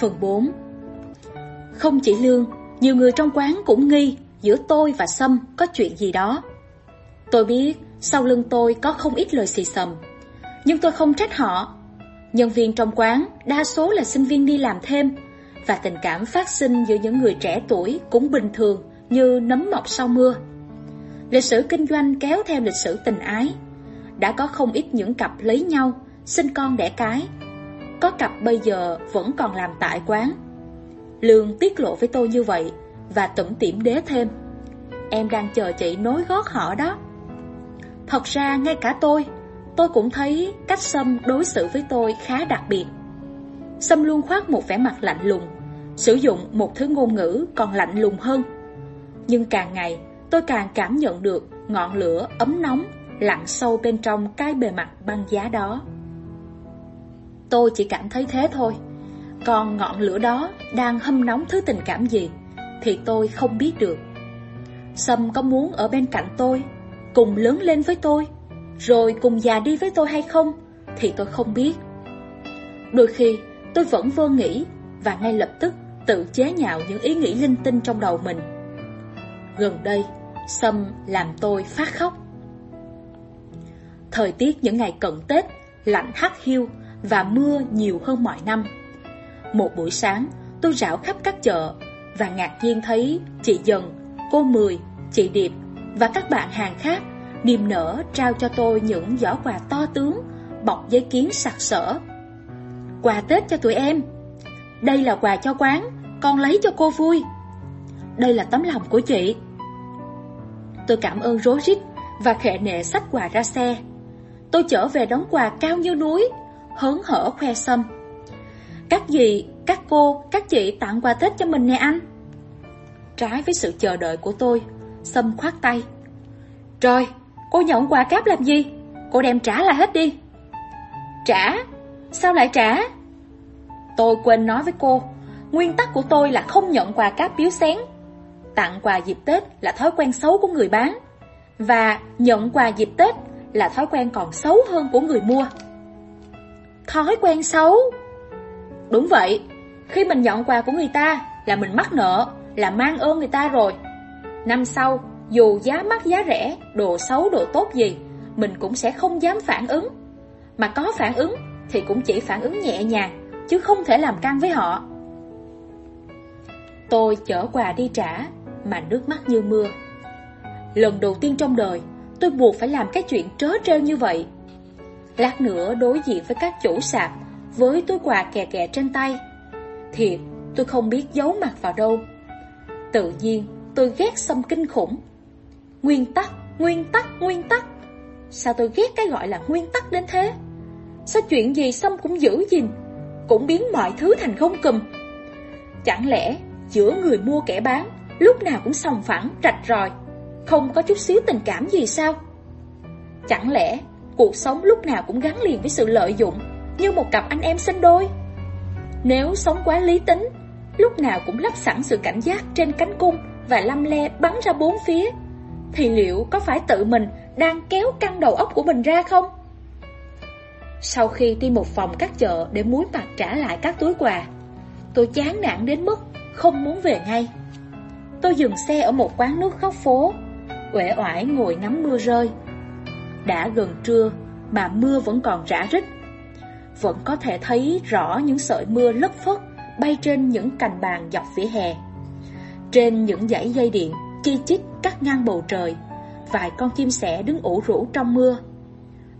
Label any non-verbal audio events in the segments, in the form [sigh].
Phần 4 Không chỉ Lương, nhiều người trong quán cũng nghi giữa tôi và Sâm có chuyện gì đó. Tôi biết sau lưng tôi có không ít lời xì xầm, nhưng tôi không trách họ. Nhân viên trong quán đa số là sinh viên đi làm thêm, và tình cảm phát sinh giữa những người trẻ tuổi cũng bình thường như nấm mọc sau mưa. Lịch sử kinh doanh kéo theo lịch sử tình ái. Đã có không ít những cặp lấy nhau, sinh con đẻ cái. Có cặp bây giờ vẫn còn làm tại quán. Lương tiết lộ với tôi như vậy và tủm tỉm đế thêm. Em đang chờ chị nối gót họ đó. Thật ra ngay cả tôi, tôi cũng thấy cách Sâm đối xử với tôi khá đặc biệt. Sâm luôn khoác một vẻ mặt lạnh lùng, sử dụng một thứ ngôn ngữ còn lạnh lùng hơn. Nhưng càng ngày, tôi càng cảm nhận được ngọn lửa ấm nóng lặn sâu bên trong cái bề mặt băng giá đó. Tôi chỉ cảm thấy thế thôi. Còn ngọn lửa đó đang hâm nóng thứ tình cảm gì thì tôi không biết được. Sâm có muốn ở bên cạnh tôi, cùng lớn lên với tôi, rồi cùng già đi với tôi hay không thì tôi không biết. Đôi khi tôi vẫn vô nghĩ và ngay lập tức tự chế nhạo những ý nghĩ linh tinh trong đầu mình. Gần đây, Sâm làm tôi phát khóc. Thời tiết những ngày cận Tết lạnh hắt hiu và mưa nhiều hơn mọi năm. Một buổi sáng, tôi rảo khắp các chợ và ngạc nhiên thấy chị Dần, cô Mười, chị Điệp và các bạn hàng khác niềm nở trao cho tôi những giỏ quà to tướng bọc giấy kiến sặc sỡ. Quà Tết cho tụi em. Đây là quà cho quán, con lấy cho cô vui. Đây là tấm lòng của chị. Tôi cảm ơn rối rít và khệ nệ sách quà ra xe. Tôi trở về đón quà cao như núi, hớn hở khoe sâm. Các dì, các cô, các chị tặng quà Tết cho mình nè anh. Trái với sự chờ đợi của tôi, Sâm khoát tay. Rồi, cô nhận quà cáp làm gì? Cô đem trả lại hết đi. Trả? Sao lại trả? Tôi quên nói với cô, nguyên tắc của tôi là không nhận quà cáp biếu xén. Tặng quà dịp Tết là thói quen xấu của người bán. Và nhận quà dịp Tết là thói quen còn xấu hơn của người mua. Thói quen xấu? Đúng vậy, khi mình nhận quà của người ta là mình mắc nợ, là mang ơn người ta rồi. Năm sau, dù giá mắc giá rẻ, đồ xấu đồ tốt gì, mình cũng sẽ không dám phản ứng. Mà có phản ứng thì cũng chỉ phản ứng nhẹ nhàng, chứ không thể làm căng với họ. Tôi chở quà đi trả, mà nước mắt như mưa. Lần đầu tiên trong đời, tôi buộc phải làm cái chuyện trớ trêu như vậy. Lát nữa đối diện với các chủ sạp, với túi quà kè kè trên tay. Thiệt, tôi không biết giấu mặt vào đâu. Tự nhiên, tôi ghét xâm kinh khủng. Nguyên tắc, nguyên tắc, nguyên tắc. Sao tôi ghét cái gọi là nguyên tắc đến thế? Sao chuyện gì xâm cũng giữ gìn, cũng biến mọi thứ thành không cùm. Chẳng lẽ giữa người mua kẻ bán, lúc nào cũng sòng phẳng, rạch ròi, không có chút xíu tình cảm gì sao? Chẳng lẽ cuộc sống lúc nào cũng gắn liền với sự lợi dụng như một cặp anh em sinh đôi? Nếu sống quá lý tính, lúc nào cũng lắp sẵn sự cảnh giác trên cánh cung và lăm le bắn ra bốn phía, thì liệu có phải tự mình đang kéo căng đầu óc của mình ra không? Sau khi đi một phòng các chợ để muối mặt trả lại các túi quà, tôi chán nản đến mức không muốn về ngay. Tôi dừng xe ở một quán nước góc phố, uể oải ngồi ngắm mưa rơi. Đã gần trưa mà mưa vẫn còn rã rít. Vẫn có thể thấy rõ những sợi mưa lất phất bay trên những cành bàn dọc vỉa hè. Trên những dãy dây điện chi chít cắt ngang bầu trời, vài con chim sẻ đứng ủ rũ trong mưa.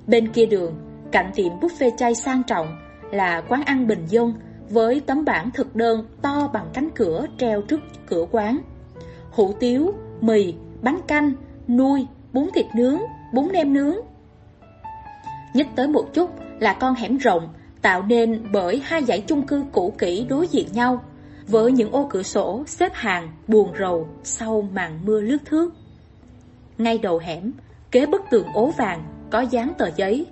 Bên kia đường, cạnh tiệm buffet chay sang trọng là quán ăn bình dân với tấm bảng thực đơn to bằng cánh cửa treo trước cửa quán. Hủ tiếu, mì, bánh canh, nuôi, bún thịt nướng, bún nem nướng. Nhích tới một chút là con hẻm rộng tạo nên bởi hai dãy chung cư cũ kỹ đối diện nhau với những ô cửa sổ xếp hàng buồn rầu sau màn mưa lướt thước. Ngay đầu hẻm, kế bức tường ố vàng có dán tờ giấy.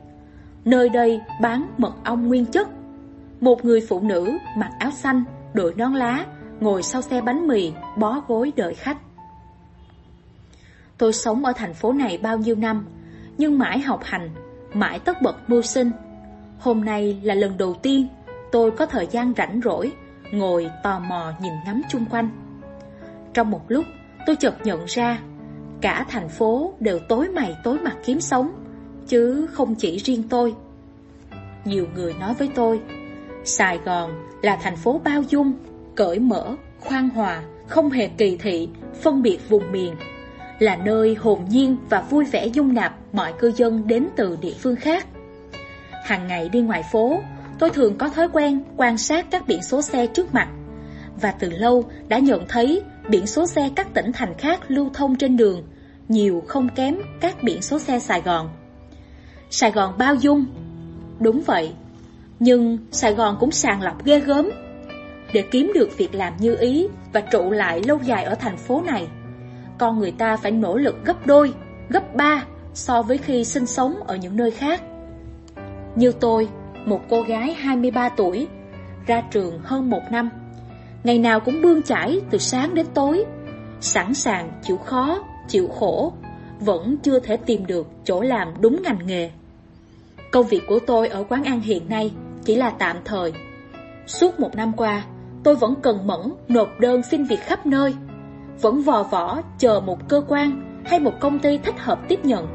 Nơi đây bán mật ong nguyên chất. Một người phụ nữ mặc áo xanh, đội nón lá, ngồi sau xe bánh mì, bó gối đợi khách. Tôi sống ở thành phố này bao nhiêu năm, nhưng mãi học hành, mãi tất bật mưu sinh. Hôm nay là lần đầu tiên tôi có thời gian rảnh rỗi, ngồi tò mò nhìn ngắm chung quanh. Trong một lúc, tôi chợt nhận ra, cả thành phố đều tối mày tối mặt kiếm sống, chứ không chỉ riêng tôi. Nhiều người nói với tôi, Sài Gòn là thành phố bao dung, cởi mở, khoan hòa, không hề kỳ thị, phân biệt vùng miền, là nơi hồn nhiên và vui vẻ dung nạp mọi cư dân đến từ địa phương khác. Hàng ngày đi ngoài phố, tôi thường có thói quen quan sát các biển số xe trước mặt và từ lâu đã nhận thấy biển số xe các tỉnh thành khác lưu thông trên đường nhiều không kém các biển số xe Sài Gòn. Sài Gòn bao dung. Đúng vậy, nhưng Sài Gòn cũng sàng lọc ghê gớm. Để kiếm được việc làm như ý và trụ lại lâu dài ở thành phố này, con người ta phải nỗ lực gấp đôi, gấp ba so với khi sinh sống ở những nơi khác. Như tôi, một cô gái 23 tuổi, ra trường hơn một năm, ngày nào cũng bươn chải từ sáng đến tối, sẵn sàng chịu khó, chịu khổ, vẫn chưa thể tìm được chỗ làm đúng ngành nghề. Công việc của tôi ở quán ăn hiện nay chỉ là tạm thời. Suốt một năm qua, tôi vẫn cần mẫn nộp đơn xin việc khắp nơi, vẫn vò võ chờ một cơ quan hay một công ty thích hợp tiếp nhận.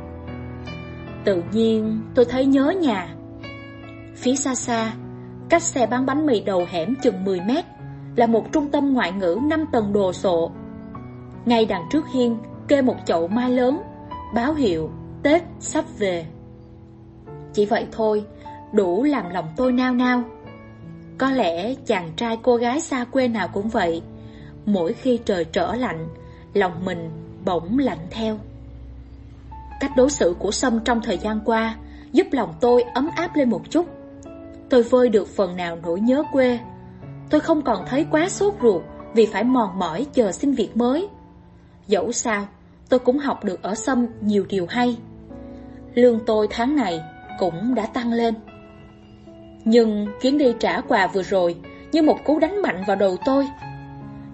Tự nhiên tôi thấy nhớ nhà. Phía xa xa, cách xe bán bánh mì đầu hẻm chừng 10 mét, là một trung tâm ngoại ngữ 5 tầng đồ sộ. Ngay đằng trước hiên kê một chậu mai lớn, báo hiệu Tết sắp về. Chỉ vậy thôi, đủ làm lòng tôi nao nao. Có lẽ chàng trai cô gái xa quê nào cũng vậy, mỗi khi trời trở lạnh, lòng mình bỗng lạnh theo. Cách đối xử của Sâm trong thời gian qua giúp lòng tôi ấm áp lên một chút. Tôi vơi được phần nào nỗi nhớ quê. Tôi không còn thấy quá sốt ruột vì phải mòn mỏi chờ xin việc mới. Dẫu sao, tôi cũng học được ở Sâm nhiều điều hay. Lương tôi tháng này cũng đã tăng lên. Nhưng chuyến đi trả quà vừa rồi như một cú đánh mạnh vào đầu tôi.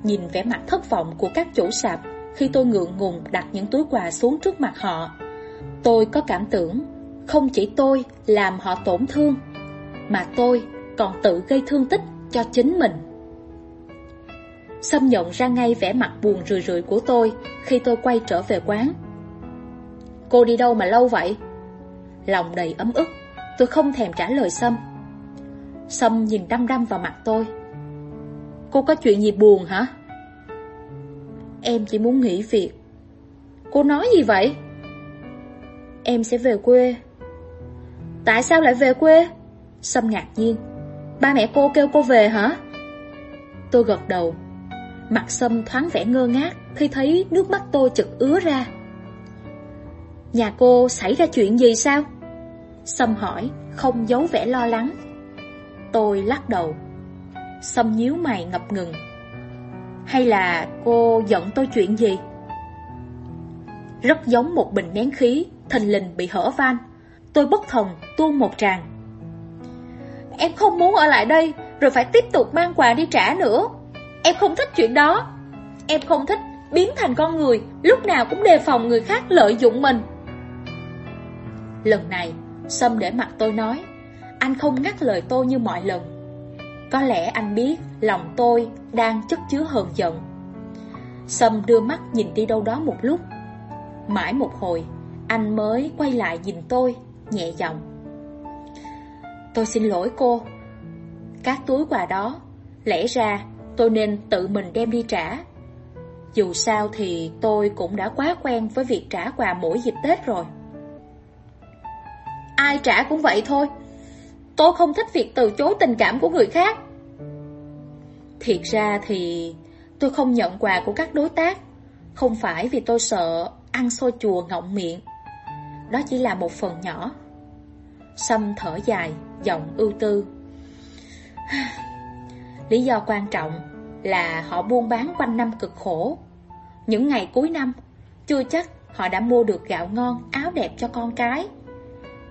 Nhìn vẻ mặt thất vọng của các chủ sạp khi tôi ngượng ngùng đặt những túi quà xuống trước mặt họ. Tôi có cảm tưởng không chỉ tôi làm họ tổn thương, mà tôi còn tự gây thương tích cho chính mình. Xâm nhận ra ngay vẻ mặt buồn rười rượi của tôi khi tôi quay trở về quán. Cô đi đâu mà lâu vậy? Lòng đầy ấm ức, tôi không thèm trả lời Sâm. Sâm nhìn đăm đăm vào mặt tôi. Cô có chuyện gì buồn hả? Em chỉ muốn nghỉ việc. Cô nói gì vậy? Em sẽ về quê. Tại sao lại về quê? Sâm ngạc nhiên. Ba mẹ cô kêu cô về hả? Tôi gật đầu. Mặt Sâm thoáng vẻ ngơ ngác khi thấy nước mắt tôi chực ứa ra. Nhà cô xảy ra chuyện gì sao? Sâm hỏi, không giấu vẻ lo lắng. Tôi lắc đầu. Sâm nhíu mày ngập ngừng. Hay là cô giận tôi chuyện gì? Rất giống một bình nén khí, thình lình bị hở van. Tôi bất thần tuôn một tràng. Em không muốn ở lại đây, rồi phải tiếp tục mang quà đi trả nữa. Em không thích chuyện đó. Em không thích biến thành con người, lúc nào cũng đề phòng người khác lợi dụng mình. Lần này, Sâm để mặt tôi nói, anh không ngắt lời tôi như mọi lần. Có lẽ anh biết lòng tôi đang chất chứa hờn giận. Sâm đưa mắt nhìn đi đâu đó một lúc. Mãi một hồi, anh mới quay lại nhìn tôi, nhẹ giọng. Tôi xin lỗi cô. Các túi quà đó, lẽ ra tôi nên tự mình đem đi trả. Dù sao thì tôi cũng đã quá quen với việc trả quà mỗi dịp Tết rồi. Ai trả cũng vậy thôi. Tôi không thích việc từ chối tình cảm của người khác. Thiệt ra thì tôi không nhận quà của các đối tác. Không phải vì tôi sợ ăn xôi chùa ngọng miệng. Đó chỉ là một phần nhỏ. Sâm thở dài, giọng ưu tư. [sighs] Lý do quan trọng là họ buôn bán quanh năm cực khổ. Những ngày cuối năm, chưa chắc họ đã mua được gạo ngon, áo đẹp cho con cái.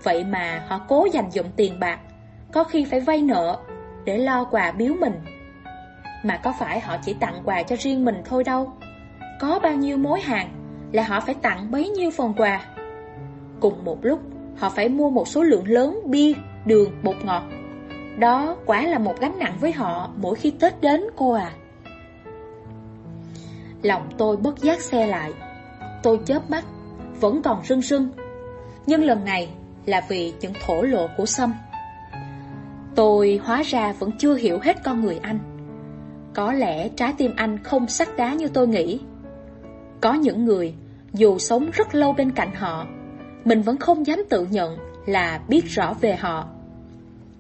Vậy mà họ cố dành dụng tiền bạc, có khi phải vay nợ để lo quà biếu mình. Mà có phải họ chỉ tặng quà cho riêng mình thôi đâu. Có bao nhiêu mối hàng là họ phải tặng bấy nhiêu phần quà. Cùng một lúc, họ phải mua một số lượng lớn bia, đường, bột ngọt. Đó quả là một gánh nặng với họ mỗi khi Tết đến cô à. Lòng tôi bất giác xe lại. Tôi chớp mắt, vẫn còn rưng rưng. Nhưng lần này là vì những thổ lộ của Sâm. Tôi hóa ra vẫn chưa hiểu hết con người anh. Có lẽ trái tim anh không sắc đá như tôi nghĩ. Có những người, dù sống rất lâu bên cạnh họ, mình vẫn không dám tự nhận là biết rõ về họ.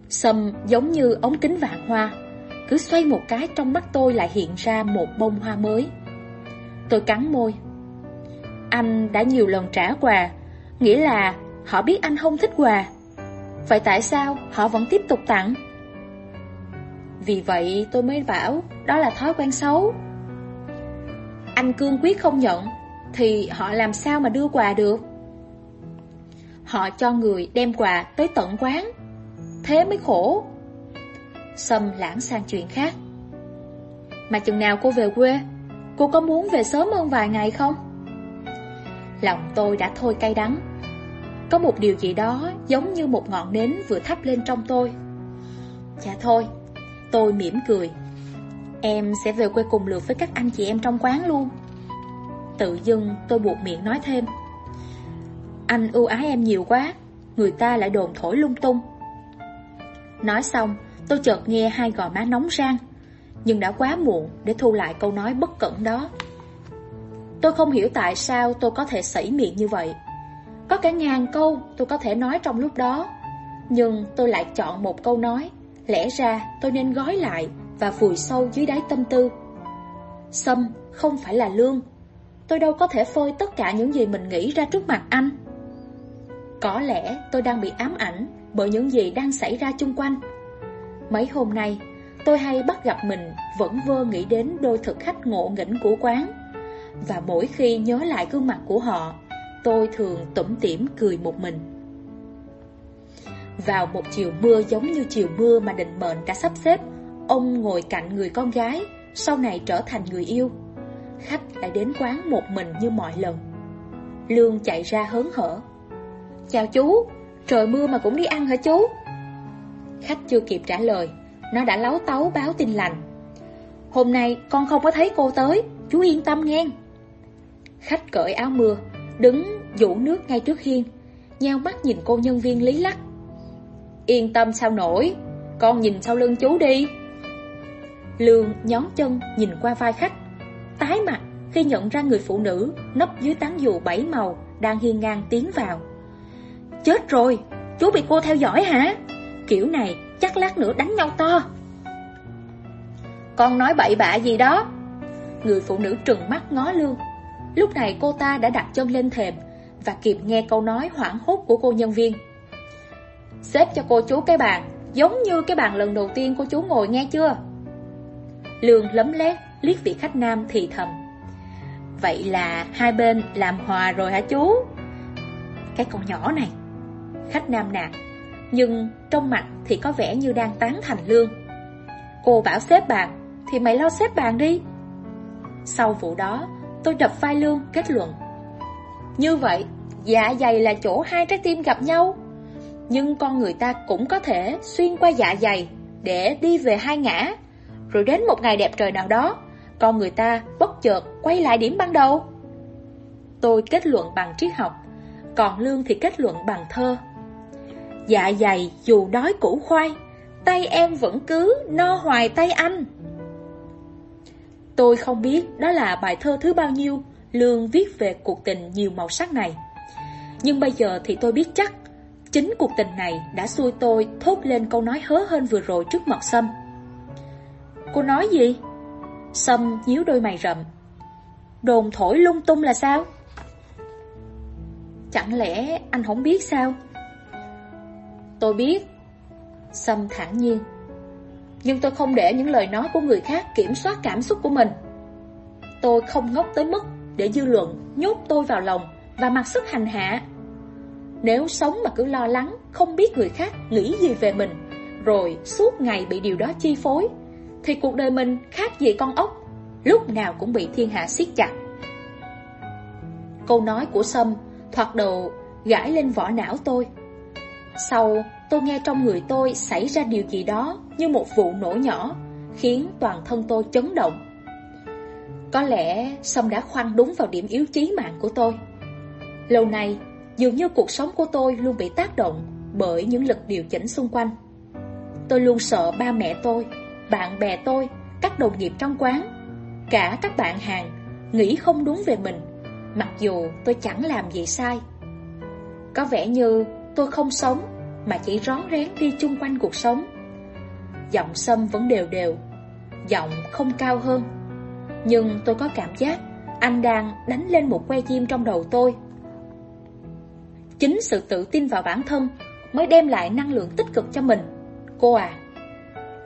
Sâm giống như ống kính vạn hoa, cứ xoay một cái trong mắt tôi lại hiện ra một bông hoa mới. Tôi cắn môi. Anh đã nhiều lần trả quà, nghĩa là họ biết anh không thích quà. Vậy tại sao họ vẫn tiếp tục tặng? Vì vậy tôi mới bảo đó là thói quen xấu. Anh cương quyết không nhận, thì họ làm sao mà đưa quà được? Họ cho người đem quà tới tận quán Thế mới khổ Sâm lãng sang chuyện khác Mà chừng nào cô về quê Cô có muốn về sớm hơn vài ngày không? Lòng tôi đã thôi cay đắng có một điều gì đó giống như một ngọn nến vừa thắp lên trong tôi. Dạ thôi, Tôi mỉm cười. Em sẽ về quê cùng lượt với các anh chị em trong quán luôn. Tự dưng tôi buộc miệng nói thêm. Anh ưu ái em nhiều quá, Người ta lại đồn thổi lung tung. Nói xong, tôi chợt nghe hai gò má nóng rang, Nhưng đã quá muộn để thu lại câu nói bất cẩn đó. Tôi không hiểu tại sao tôi có thể sẩy miệng như vậy. Có cả ngàn câu tôi có thể nói trong lúc đó. Nhưng tôi lại chọn một câu nói. Lẽ ra tôi nên gói lại Và vùi sâu dưới đáy tâm tư. Sâm không phải là lương. Tôi đâu có thể phơi tất cả những gì mình nghĩ ra trước mặt anh. Có lẽ tôi đang bị ám ảnh Bởi những gì đang xảy ra chung quanh. Mấy hôm nay, Tôi hay bắt gặp mình Vẫn vơ nghĩ đến đôi thực khách ngộ nghĩnh của quán. Và mỗi khi nhớ lại gương mặt của họ Tôi thường tủm tỉm cười một mình. Vào một chiều mưa giống như chiều mưa mà định mệnh đã sắp xếp, Ông ngồi cạnh người con gái, Sau này trở thành người yêu. Khách lại đến quán một mình như mọi lần. Lương chạy ra hớn hở. Chào chú, Trời mưa mà cũng đi ăn hả chú? Khách chưa kịp trả lời, Nó đã láo táo báo tin lành. Hôm nay con không có thấy cô tới, Chú yên tâm nghe. Khách cởi áo mưa Đứng vũ nước ngay trước hiên Nheo mắt nhìn cô nhân viên lý lắc. Yên tâm sao nổi Con nhìn sau lưng chú đi. Lương nhón chân nhìn qua vai khách Tái mặt khi nhận ra người phụ nữ Nấp dưới tán dù bảy màu Đang hiên ngang tiến vào. Chết rồi, chú bị cô theo dõi hả? Kiểu này chắc lát nữa đánh nhau to. Con nói bậy bạ gì đó? Người phụ nữ trừng mắt ngó lương. Lúc này cô ta đã đặt chân lên thềm Và kịp nghe câu nói hoảng hốt của cô nhân viên. Xếp cho cô chú cái bàn, Giống như cái bàn lần đầu tiên cô chú ngồi nghe chưa? Lương lấm lét liếc vị khách nam thì thầm. Vậy là hai bên làm hòa rồi hả chú? Cái con nhỏ này. Khách nam nạt, Nhưng trong mặt thì có vẻ như đang tán thành lương. Cô bảo xếp bàn, Thì mày lo xếp bàn đi. Sau vụ đó Tôi đập vai lương kết luận. Như vậy Dạ dày là chỗ hai trái tim gặp nhau. Nhưng con người ta cũng có thể Xuyên qua dạ dày Để đi về hai ngã. Rồi đến một ngày đẹp trời nào đó, Con người ta bất chợt quay lại điểm ban đầu. Tôi kết luận bằng triết học, Còn Lương thì kết luận bằng thơ. Dạ dày dù đói củ khoai, Tay em vẫn cứ no hoài tay anh. Tôi không biết đó là bài thơ thứ bao nhiêu, Lương viết về cuộc tình nhiều màu sắc này Nhưng bây giờ thì tôi biết chắc, Chính cuộc tình này đã xui tôi thốt lên câu nói hớ hơn vừa rồi trước mặt Sâm Cô nói gì? Sâm nhíu đôi mày rậm Đồn thổi lung tung là sao? Chẳng lẽ anh không biết sao? Tôi biết, Sâm thản nhiên nhưng tôi không để những lời nói của người khác kiểm soát cảm xúc của mình. Tôi không ngốc tới mức để dư luận nhốt tôi vào lòng và mặc sức hành hạ. Nếu sống mà cứ lo lắng, không biết người khác nghĩ gì về mình Rồi suốt ngày bị điều đó chi phối Thì cuộc đời mình khác gì con ốc Lúc nào cũng bị thiên hạ siết chặt. Câu nói của Sâm thoạt đầu gãi lên vỏ não tôi. Sau tôi nghe trong người tôi xảy ra điều gì đó như một vụ nổ nhỏ, khiến toàn thân tôi chấn động. Có lẽ sông đã khoan đúng vào điểm yếu chí mạng của tôi. Lâu nay, dường như cuộc sống của tôi luôn bị tác động bởi những lực điều chỉnh xung quanh. Tôi luôn sợ ba mẹ tôi, bạn bè tôi, các đồng nghiệp trong quán, cả các bạn hàng nghĩ không đúng về mình, mặc dù tôi chẳng làm gì sai. Có vẻ như tôi không sống mà chỉ rón rén đi chung quanh cuộc sống. Giọng sâm vẫn đều đều, giọng không cao hơn. Nhưng tôi có cảm giác anh đang đánh lên một que chim trong đầu tôi. Chính sự tự tin vào bản thân mới đem lại năng lượng tích cực cho mình. Cô à,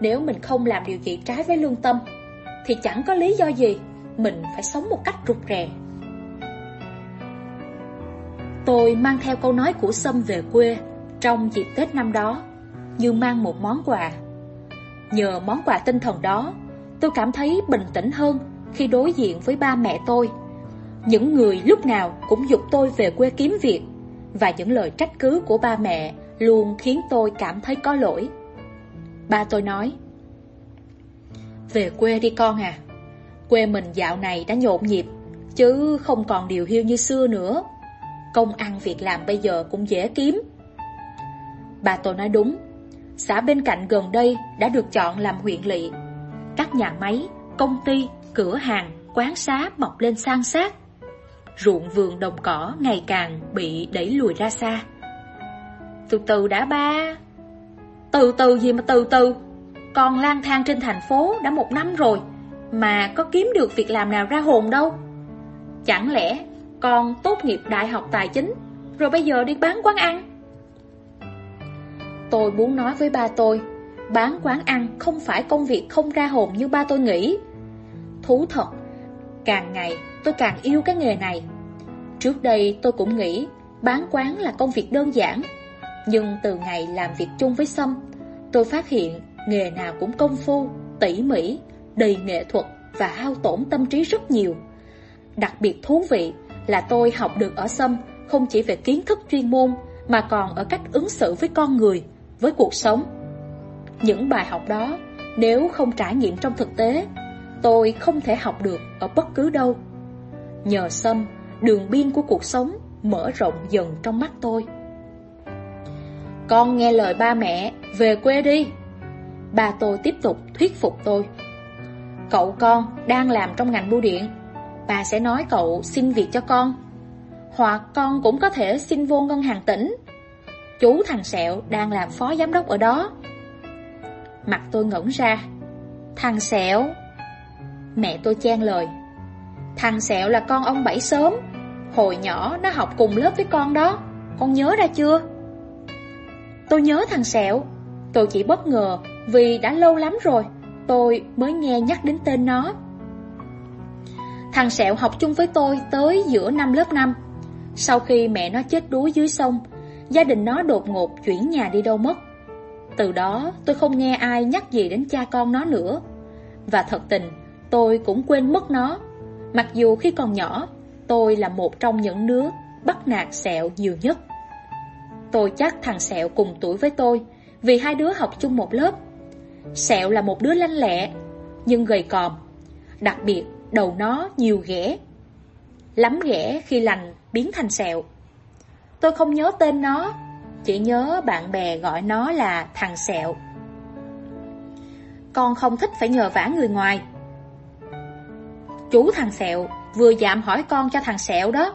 nếu mình không làm điều gì trái với lương tâm, thì chẳng có lý do gì mình phải sống một cách rụt rè. Tôi mang theo câu nói của Sâm về quê trong dịp Tết năm đó, như mang một món quà. Nhờ món quà tinh thần đó, tôi cảm thấy bình tĩnh hơn khi đối diện với ba mẹ tôi. Những người lúc nào cũng dục tôi về quê kiếm việc, và những lời trách cứ của ba mẹ luôn khiến tôi cảm thấy có lỗi. Ba tôi nói, Về quê đi con à, quê mình dạo này đã nhộn nhịp, chứ không còn điều hiu như xưa nữa. Công ăn việc làm bây giờ cũng dễ kiếm. Bà tôi nói đúng, xã bên cạnh gần đây đã được chọn làm huyện lỵ. Các nhà máy, công ty, cửa hàng, quán xá mọc lên sang sát. Ruộng vườn đồng cỏ ngày càng bị đẩy lùi ra xa. Từ từ đã ba Từ từ gì mà từ từ Con lang thang trên thành phố đã một năm rồi Mà có kiếm được việc làm nào ra hồn đâu Chẳng lẽ con tốt nghiệp đại học tài chính Rồi bây giờ đi bán quán ăn Tôi muốn nói với ba tôi. Bán quán ăn không phải công việc không ra hồn như ba tôi nghĩ. Thú thật Càng ngày tôi càng yêu cái nghề này. Trước đây tôi cũng nghĩ Bán quán là công việc đơn giản Nhưng từ ngày làm việc chung với Sâm Tôi phát hiện nghề nào cũng công phu, tỉ mỉ, đầy nghệ thuật và hao tổn tâm trí rất nhiều. Đặc biệt thú vị là tôi học được ở Sâm không chỉ về kiến thức chuyên môn mà còn ở cách ứng xử với con người, với cuộc sống. Những bài học đó, nếu không trải nghiệm trong thực tế, tôi không thể học được ở bất cứ đâu. Nhờ xâm đường biên của cuộc sống mở rộng dần trong mắt tôi. Con nghe lời ba mẹ, về quê đi. Ba tôi tiếp tục thuyết phục tôi. Cậu con đang làm trong ngành bưu điện, bà sẽ nói cậu xin việc cho con. Hoặc con cũng có thể xin vô ngân hàng tỉnh. Chú thằng Sẹo đang làm phó giám đốc ở đó. Mặt tôi ngẩn ra. Thằng Sẹo? Mẹ tôi chen lời. Thằng Sẹo là con ông Bảy sớm. Hồi nhỏ nó học cùng lớp với con đó. Con nhớ ra chưa? Tôi nhớ thằng Sẹo. Tôi chỉ bất ngờ vì đã lâu lắm rồi tôi mới nghe nhắc đến tên nó. Thằng Sẹo học chung với tôi tới giữa năm lớp 5. Sau khi mẹ nó chết đuối dưới sông, gia đình nó đột ngột chuyển nhà đi đâu mất. Từ đó tôi không nghe ai nhắc gì đến cha con nó nữa. Và thật tình, tôi cũng quên mất nó. Mặc dù khi còn nhỏ, tôi là một trong những đứa bắt nạt Sẹo nhiều nhất. Tôi chắc thằng Sẹo cùng tuổi với tôi, vì hai đứa học chung một lớp. Sẹo là một đứa lanh lẹ, nhưng gầy còm. Đặc biệt đầu nó nhiều ghẻ. Lắm ghẻ khi lành biến thành sẹo. Tôi không nhớ tên nó, chỉ nhớ bạn bè gọi nó là thằng sẹo. Con không thích phải nhờ vả người ngoài. Chú thằng sẹo vừa dạm hỏi con cho thằng sẹo đó,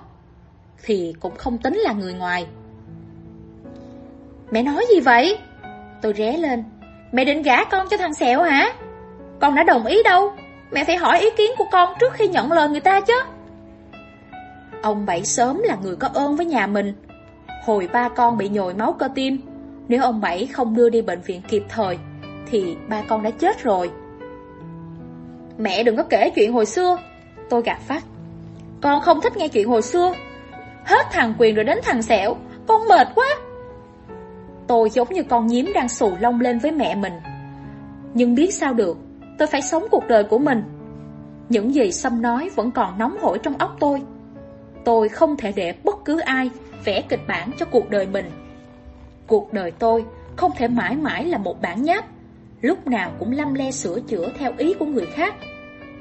thì cũng không tính là người ngoài. Mẹ nói gì vậy? Tôi ré lên. Mẹ định gả con cho thằng sẹo hả? Con đã đồng ý đâu. Mẹ phải hỏi ý kiến của con trước khi nhận lời người ta chứ Ông Bảy sớm là người có ơn với nhà mình Hồi ba con bị nhồi máu cơ tim. Nếu ông Bảy không đưa đi bệnh viện kịp thời, Thì ba con đã chết rồi. Mẹ đừng có kể chuyện hồi xưa, Tôi gạt phát. Con không thích nghe chuyện hồi xưa. Hết thằng quyền rồi đến thằng sẹo, Con mệt quá. Tôi giống như con nhím đang xù lông lên với mẹ mình. Nhưng biết sao được, Tôi phải sống cuộc đời của mình. Những gì Sâm nói vẫn còn nóng hổi trong óc tôi. Tôi không thể để bất cứ ai vẽ kịch bản cho cuộc đời mình Cuộc đời tôi không thể mãi mãi là một bản nháp, lúc nào cũng lăm le sửa chữa theo ý của người khác,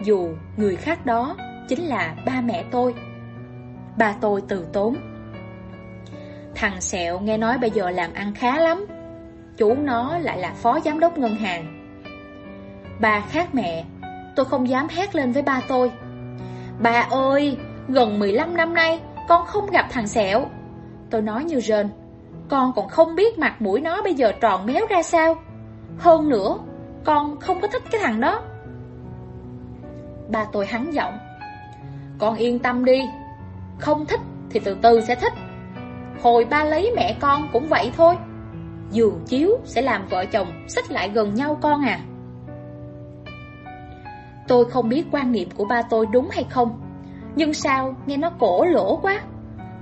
dù người khác đó chính là ba mẹ tôi. Ba tôi từ tốn. Thằng Sẹo nghe nói bây giờ làm ăn khá lắm, chú nó lại là phó giám đốc ngân hàng. Ba khác mẹ, tôi không dám hét lên với ba tôi. Ba ơi, gần 15 năm nay con không gặp thằng Sẹo. Tôi nói như rên, con còn không biết mặt mũi nó bây giờ tròn méo ra sao. Hơn nữa, con không có thích cái thằng đó. Ba tôi hắn giọng. Con yên tâm đi, không thích thì từ từ sẽ thích. Hồi ba lấy mẹ con cũng vậy thôi. Giường chiếu sẽ làm vợ chồng xích lại gần nhau con à. Tôi không biết quan niệm của ba tôi đúng hay không, nhưng sao nghe nó cổ lỗ quá,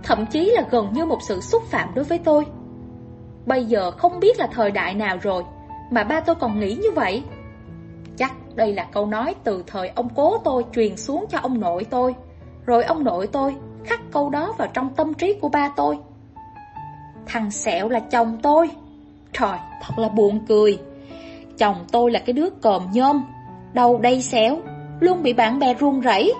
thậm chí là gần như một sự xúc phạm đối với tôi. Bây giờ không biết là thời đại nào rồi Mà ba tôi còn nghĩ như vậy. Chắc đây là câu nói từ thời ông cố tôi truyền xuống cho ông nội tôi. Rồi ông nội tôi khắc câu đó vào trong tâm trí của ba tôi. Thằng Sẹo là chồng tôi. Trời, thật là buồn cười. Chồng tôi là cái đứa còm nhôm. Đầu đầy xéo Luôn bị bạn bè run rẩy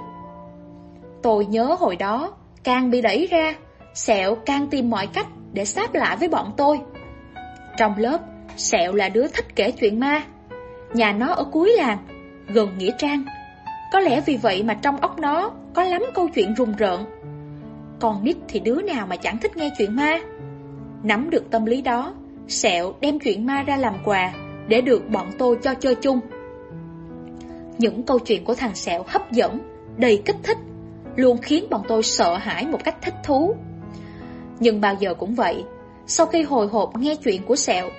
Tôi nhớ hồi đó Càng bị đẩy ra Sẹo càng tìm mọi cách để sáp lại với bọn tôi trong lớp, Sẹo là đứa thích kể chuyện ma. Nhà nó ở cuối làng, gần Nghĩa Trang. Có lẽ vì vậy mà trong óc nó có lắm câu chuyện rùng rợn. Còn nít thì đứa nào mà chẳng thích nghe chuyện ma. Nắm được tâm lý đó, Sẹo đem chuyện ma ra làm quà để được bọn tôi cho chơi chung. Những câu chuyện của thằng Sẹo hấp dẫn, đầy kích thích, luôn khiến bọn tôi sợ hãi một cách thích thú. Nhưng bao giờ cũng vậy, sau khi hồi hộp nghe chuyện của sẹo,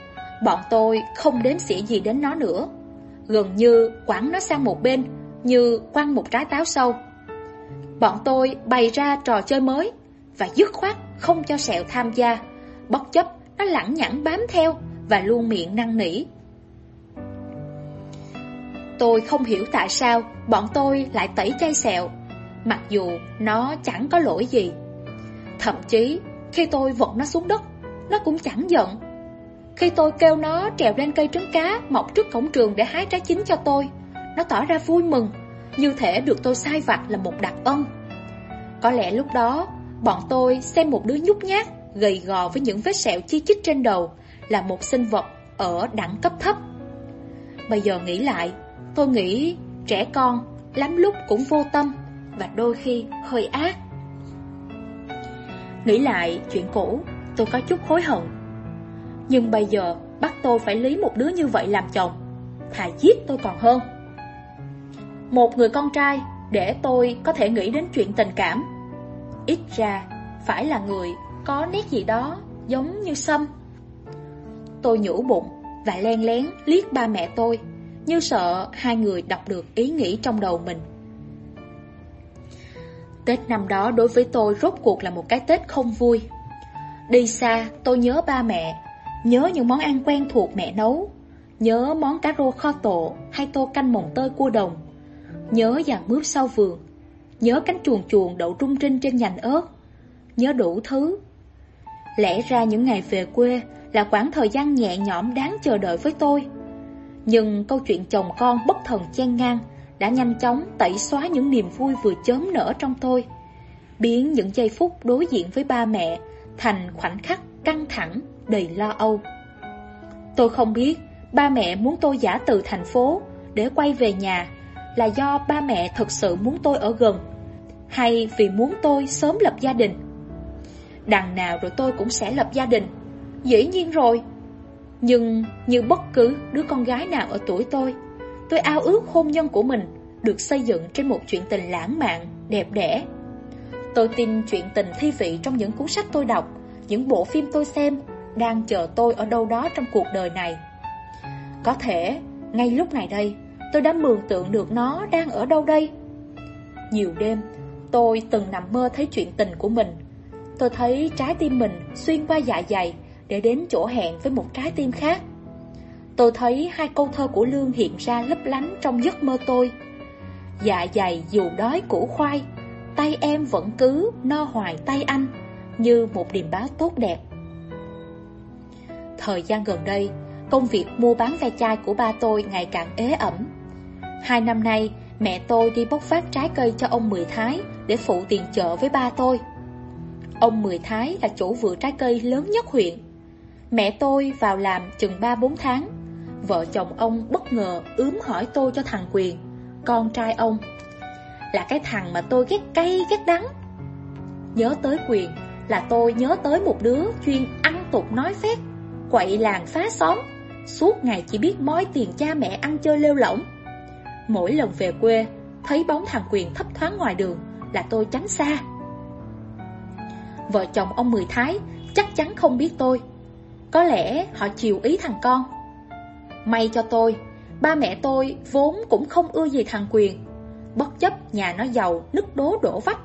bọn tôi không đếm xỉa gì đến nó nữa. Gần như quẳng nó sang một bên, như quăng một trái táo sâu. Bọn tôi bày ra trò chơi mới và dứt khoát không cho sẹo tham gia, bất chấp nó lẳng nhẳng bám theo và luôn miệng năn nỉ. Tôi không hiểu tại sao bọn tôi lại tẩy chay sẹo, mặc dù nó chẳng có lỗi gì. Thậm chí, khi tôi vật nó xuống đất, nó cũng chẳng giận. Khi tôi kêu nó trèo lên cây trứng cá Mọc trước cổng trường để hái trái chín cho tôi Nó tỏ ra vui mừng. Như thể được tôi sai vặt là một đặc ân. Có lẽ lúc đó Bọn tôi xem một đứa nhút nhát Gầy gò với những vết sẹo chi chít trên đầu Là một sinh vật ở đẳng cấp thấp. Bây giờ nghĩ lại Tôi nghĩ trẻ con Lắm lúc cũng vô tâm. Và đôi khi hơi ác Nghĩ lại chuyện cũ tôi có chút hối hận. Nhưng bây giờ bắt tôi phải lý một đứa như vậy làm chồng, thà giết tôi còn hơn. Một người con trai để tôi có thể nghĩ đến chuyện tình cảm. Ít ra phải là người có nét gì đó giống như Sâm. Tôi nhủ bụng và len lén liếc ba mẹ tôi, như sợ hai người đọc được ý nghĩ trong đầu mình. Tết năm đó đối với tôi rốt cuộc là một cái Tết không vui. Đi xa, tôi nhớ ba mẹ, nhớ những món ăn quen thuộc mẹ nấu, nhớ món cá rô kho tổ hay tô canh mồng tơi cua đồng, nhớ dàn mướp sau vườn, nhớ cánh chuồn chuồn đậu trung trinh trên nhành ớt, nhớ đủ thứ. Lẽ ra những ngày về quê là khoảng thời gian nhẹ nhõm đáng chờ đợi với tôi. Nhưng câu chuyện chồng con bất thần chen ngang đã nhanh chóng tẩy xóa những niềm vui vừa chớm nở trong tôi, biến những giây phút đối diện với ba mẹ thành khoảnh khắc căng thẳng, đầy lo âu. Tôi không biết ba mẹ muốn tôi giả từ thành phố để quay về nhà là do ba mẹ thật sự muốn tôi ở gần, hay vì muốn tôi sớm lập gia đình. Đằng nào rồi tôi cũng sẽ lập gia đình, dĩ nhiên rồi. Nhưng như bất cứ đứa con gái nào ở tuổi tôi, tôi ao ước hôn nhân của mình được xây dựng trên một chuyện tình lãng mạn, đẹp đẽ Tôi tin chuyện tình thi vị trong những cuốn sách tôi đọc, những bộ phim tôi xem, đang chờ tôi ở đâu đó trong cuộc đời này. Có thể, ngay lúc này đây, tôi đã mường tượng được nó đang ở đâu đây. Nhiều đêm, tôi từng nằm mơ thấy chuyện tình của mình. Tôi thấy trái tim mình xuyên qua dạ dày để đến chỗ hẹn với một trái tim khác. Tôi thấy hai câu thơ của Lương hiện ra lấp lánh trong giấc mơ tôi. Dạ dày dù đói củ khoai, tay em vẫn cứ no hoài tay anh như một điềm báo tốt đẹp. Thời gian gần đây, công việc mua bán ve chai của ba tôi ngày càng ế ẩm. Hai năm nay, mẹ tôi đi bốc phát trái cây cho ông Mười Thái để phụ tiền chợ với ba tôi. Ông Mười Thái là chủ vựa trái cây lớn nhất huyện. Mẹ tôi vào làm chừng 3-4 tháng. Vợ chồng ông bất ngờ ướm hỏi tôi cho thằng Quyền, con trai ông. Là cái thằng mà tôi ghét cay ghét đắng. Nhớ tới Quyền là tôi nhớ tới một đứa chuyên ăn tục nói phép quậy làng phá xóm, suốt ngày chỉ biết mói tiền cha mẹ ăn chơi lêu lỏng. Mỗi lần về quê, thấy bóng thằng Quyền thấp thoáng ngoài đường là tôi tránh xa. Vợ chồng ông Mười Thái chắc chắn không biết tôi. Có lẽ họ chiều ý thằng con. May cho tôi, ba mẹ tôi vốn cũng không ưa gì thằng Quyền. Bất chấp nhà nó giàu, nứt đố đổ vách.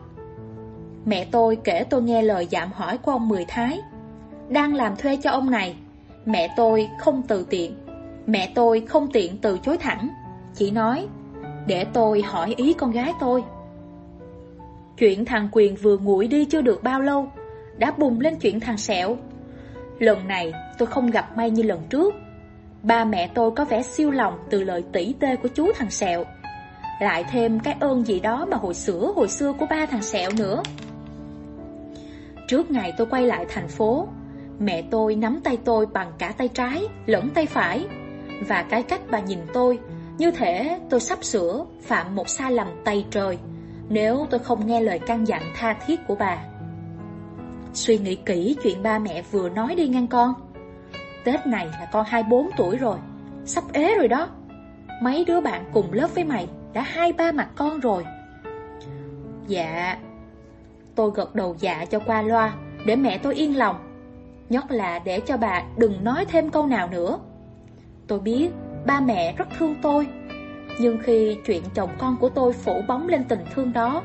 Mẹ tôi kể tôi nghe lời dạm hỏi của ông Mười Thái. Đang làm thuê cho ông này, mẹ tôi không từ tiện. Mẹ tôi không tiện từ chối thẳng, chỉ nói, để tôi hỏi ý con gái tôi. Chuyện thằng Quyền vừa nguội đi chưa được bao lâu Đã bùng lên chuyện thằng Sẹo Lần này tôi không gặp may như lần trước Ba mẹ tôi có vẻ siêu lòng từ lời tỉ tê của chú thằng Sẹo Lại thêm cái ơn gì đó mà hồi xưa hồi xưa của ba thằng Sẹo nữa Trước ngày tôi quay lại thành phố, Mẹ tôi nắm tay tôi bằng cả tay trái, lẫn tay phải Và cái cách bà nhìn tôi, Như thể tôi sắp sửa phạm một sai lầm tay trời, nếu tôi không nghe lời căn dặn tha thiết của bà. Suy nghĩ kỹ chuyện ba mẹ vừa nói đi ngang con. Tết này là con 24 tuổi rồi, sắp ế rồi đó. Mấy đứa bạn cùng lớp với mày đã hai ba mặt con rồi. Dạ, tôi gật đầu dạ cho qua loa để mẹ tôi yên lòng. Nhất là để cho bà đừng nói thêm câu nào nữa. Tôi biết ba mẹ rất thương tôi nhưng khi chuyện chồng con của tôi phủ bóng lên tình thương đó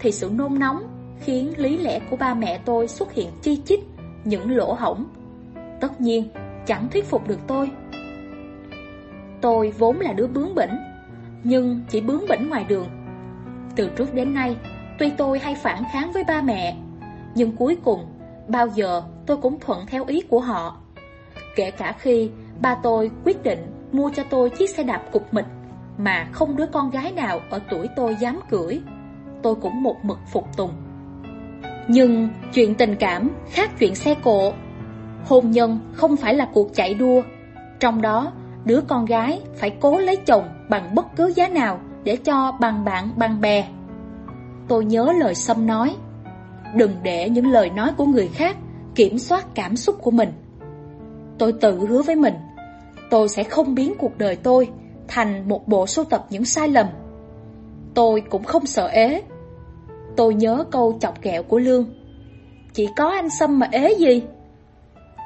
Thì sự nôn nóng khiến lý lẽ của ba mẹ tôi xuất hiện chi chít những lỗ hổng Tất nhiên chẳng thuyết phục được tôi Tôi vốn là đứa bướng bỉnh, Nhưng chỉ bướng bỉnh ngoài đường Từ trước đến nay, Tuy tôi hay phản kháng với ba mẹ, Nhưng cuối cùng, Bao giờ tôi cũng thuận theo ý của họ Kể cả khi ba tôi quyết định mua cho tôi chiếc xe đạp cục mịch mà không đứa con gái nào ở tuổi tôi dám cưỡi. Tôi cũng một mực phục tùng. Nhưng chuyện tình cảm khác chuyện xe cộ. Hôn nhân không phải là cuộc chạy đua. Trong đó, đứa con gái phải cố lấy chồng bằng bất cứ giá nào để cho bằng bạn bằng bè. Tôi nhớ lời Sâm nói, đừng để những lời nói của người khác kiểm soát cảm xúc của mình. Tôi tự hứa với mình, tôi sẽ không biến cuộc đời tôi thành một bộ sưu tập những sai lầm. Tôi cũng không sợ ế. Tôi nhớ câu chọc ghẹo của Lương. Chỉ có anh Sâm mà ế gì?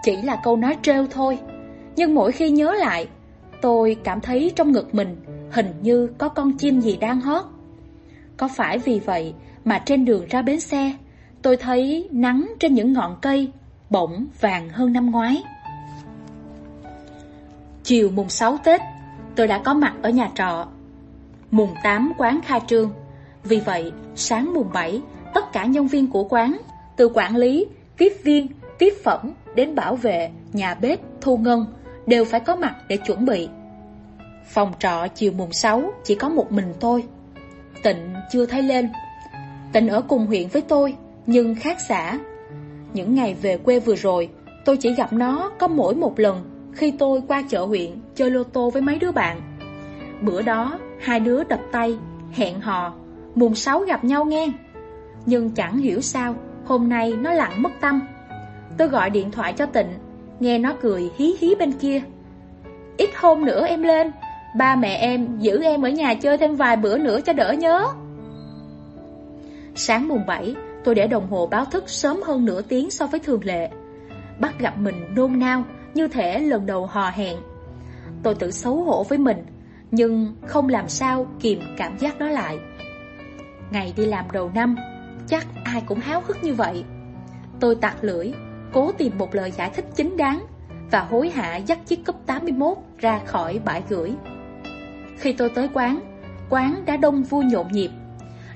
Chỉ là câu nói trêu thôi. Nhưng mỗi khi nhớ lại, tôi cảm thấy trong ngực mình hình như có con chim gì đang hót. Có phải vì vậy mà trên đường ra bến xe, tôi thấy nắng trên những ngọn cây bỗng vàng hơn năm ngoái. Chiều mùng 6 Tết, tôi đã có mặt ở nhà trọ. Mùng 8 quán khai trương. Vì vậy, sáng mùng 7, tất cả nhân viên của quán, từ quản lý, tiếp viên, tiếp phẩm đến bảo vệ, nhà bếp, thu ngân, đều phải có mặt để chuẩn bị. Phòng trọ chiều mùng 6 chỉ có một mình tôi. Tịnh chưa thấy lên. Tịnh ở cùng huyện với tôi, nhưng khác xã. Những ngày về quê vừa rồi, tôi chỉ gặp nó có mỗi một lần khi tôi qua chợ huyện chơi lô tô với mấy đứa bạn. Bữa đó, hai đứa đập tay, hẹn hò, mùng sáu gặp nhau nghe. Nhưng chẳng hiểu sao, hôm nay nó lặng mất tâm. Tôi gọi điện thoại cho Tịnh, nghe nó cười hí hí bên kia. Ít hôm nữa em lên, ba mẹ em giữ em ở nhà chơi thêm vài bữa nữa cho đỡ nhớ. Sáng mùng 7, tôi để đồng hồ báo thức sớm hơn nửa tiếng so với thường lệ. Bắt gặp mình nôn nao, như thể lần đầu hò hẹn. Tôi tự xấu hổ với mình, nhưng không làm sao kìm cảm giác đó lại. Ngày đi làm đầu năm, chắc ai cũng háo hức như vậy. Tôi tạc lưỡi, cố tìm một lời giải thích chính đáng và hối hả dắt chiếc cúp 81 ra khỏi bãi gửi. Khi tôi tới quán, quán đã đông vui nhộn nhịp.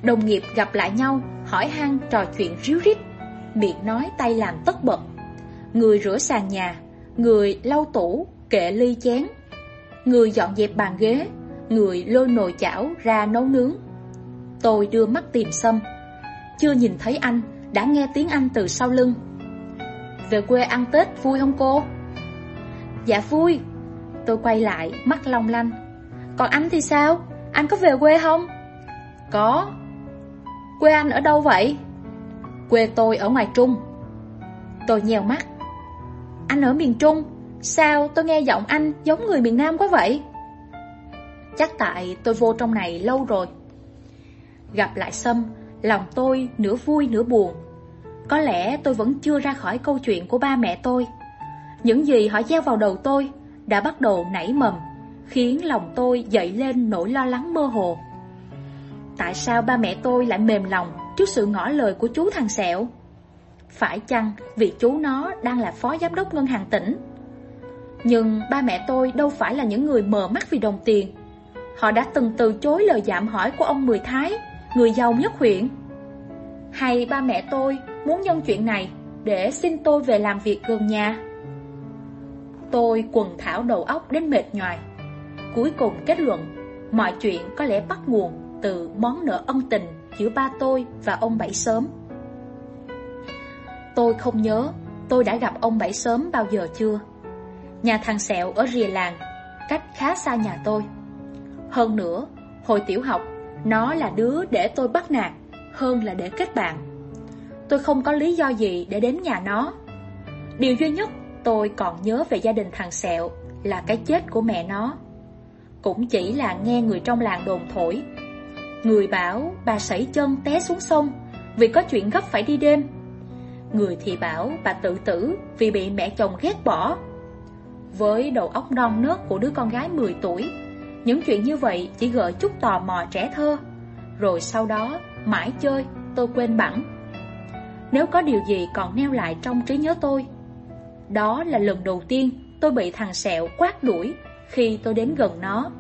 Đồng nghiệp gặp lại nhau, hỏi han trò chuyện ríu rít, miệng nói tay làm tất bật. Người rửa sàn nhà, người lau tủ, kệ ly chén, người dọn dẹp bàn ghế, người lôi nồi chảo ra nấu nướng. Tôi đưa mắt tìm xâm, chưa nhìn thấy anh, đã nghe tiếng anh từ sau lưng. Về quê ăn Tết vui không cô? Dạ vui. Tôi quay lại, mắt long lanh. Còn anh thì sao? Anh có về quê không? Có. Quê anh ở đâu vậy? Quê tôi ở ngoài Trung. Tôi nhèo mắt. Anh ở miền Trung, sao tôi nghe giọng anh giống người miền Nam quá vậy? Chắc tại tôi vô trong này lâu rồi. Gặp lại Sâm, lòng tôi nửa vui nửa buồn. Có lẽ tôi vẫn chưa ra khỏi câu chuyện của ba mẹ tôi. Những gì họ gieo vào đầu tôi đã bắt đầu nảy mầm, khiến lòng tôi dậy lên nỗi lo lắng mơ hồ. Tại sao ba mẹ tôi lại mềm lòng trước sự ngỏ lời của chú thằng Sẹo? Phải chăng vì chú nó đang là phó giám đốc ngân hàng tỉnh? Nhưng ba mẹ tôi đâu phải là những người mờ mắt vì đồng tiền. Họ đã từng từ chối lời giảm hỏi của ông Mười Thái, người giàu nhất huyện. Hay ba mẹ tôi muốn nhân chuyện này để xin tôi về làm việc gần nhà? Tôi quần thảo đầu óc đến mệt nhoài. Cuối cùng kết luận, mọi chuyện có lẽ bắt nguồn từ món nợ ân tình giữa ba tôi và ông Bảy Sớm. Tôi không nhớ tôi đã gặp ông Bảy Sớm bao giờ chưa. Nhà thằng Sẹo ở rìa làng, cách khá xa nhà tôi. Hơn nữa, hồi tiểu học, nó là đứa để tôi bắt nạt, hơn là để kết bạn. Tôi không có lý do gì để đến nhà nó. Điều duy nhất tôi còn nhớ về gia đình thằng Sẹo là cái chết của mẹ nó. Cũng chỉ là nghe người trong làng đồn thổi. Người bảo bà sảy chân té xuống sông vì có chuyện gấp phải đi đêm. Người thì bảo bà tự tử vì bị mẹ chồng ghét bỏ. Với đầu óc non nớt của đứa con gái 10 tuổi, những chuyện như vậy chỉ gợi chút tò mò trẻ thơ. Rồi sau đó, mãi chơi, tôi quên bẵng. Nếu có điều gì còn neo lại trong trí nhớ tôi, đó là lần đầu tiên tôi bị thằng Sẹo quát đuổi khi tôi đến gần nó.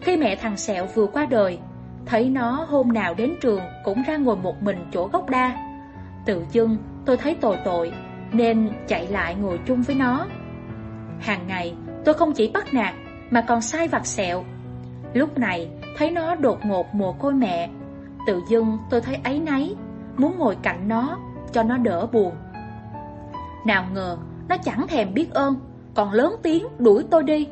Khi mẹ thằng Sẹo vừa qua đời, thấy nó hôm nào đến trường cũng ra ngồi một mình chỗ gốc đa. Tự dưng tôi thấy tội tội, nên chạy lại ngồi chung với nó. Hàng ngày, tôi không chỉ bắt nạt, mà còn sai vặt sẹo. Lúc này, thấy nó đột ngột mồ côi mẹ. Tự dưng tôi thấy ấy nấy, muốn ngồi cạnh nó, cho nó đỡ buồn. Nào ngờ, nó chẳng thèm biết ơn, còn lớn tiếng đuổi tôi đi,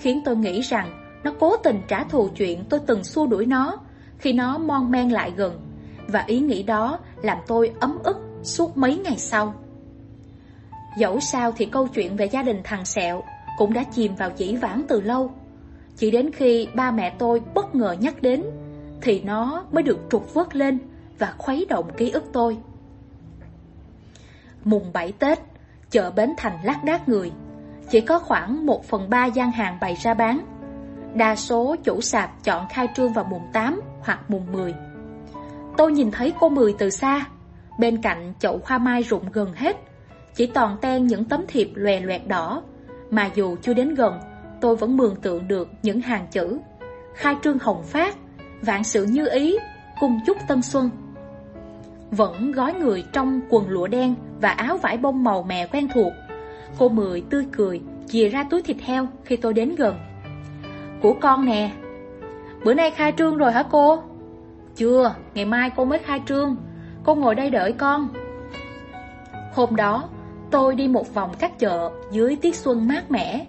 khiến tôi nghĩ rằng nó cố tình trả thù chuyện tôi từng xua đuổi nó khi nó mon men lại gần, và ý nghĩ đó làm tôi ấm ức suốt mấy ngày sau. Dẫu sao thì câu chuyện về gia đình thằng Sẹo cũng đã chìm vào dĩ vãng từ lâu. Chỉ đến khi ba mẹ tôi bất ngờ nhắc đến, thì nó mới được trục vớt lên và khuấy động ký ức tôi. Mùng 7 Tết, chợ Bến Thành lác đác người, chỉ có khoảng 1 phần 3 gian hàng bày ra bán. Đa số chủ sạp chọn khai trương vào mùng 8 hoặc mùng 10. Tôi nhìn thấy cô Mười từ xa, bên cạnh chậu hoa mai rụng gần hết, chỉ toàn ten những tấm thiệp lòe loẹt đỏ, mà dù chưa đến gần, tôi vẫn mường tượng được những hàng chữ Khai trương hồng phát, vạn sự như ý, cùng chúc tân xuân. Vẫn gói người trong quần lụa đen và áo vải bông màu mè quen thuộc. Cô Mười tươi cười, chìa ra túi thịt heo khi tôi đến gần. Của con nè. Bữa nay khai trương rồi hả cô? Chưa, ngày mai cô mới khai trương. Cô ngồi đây đợi con. Hôm đó, tôi đi một vòng các chợ dưới tiết xuân mát mẻ.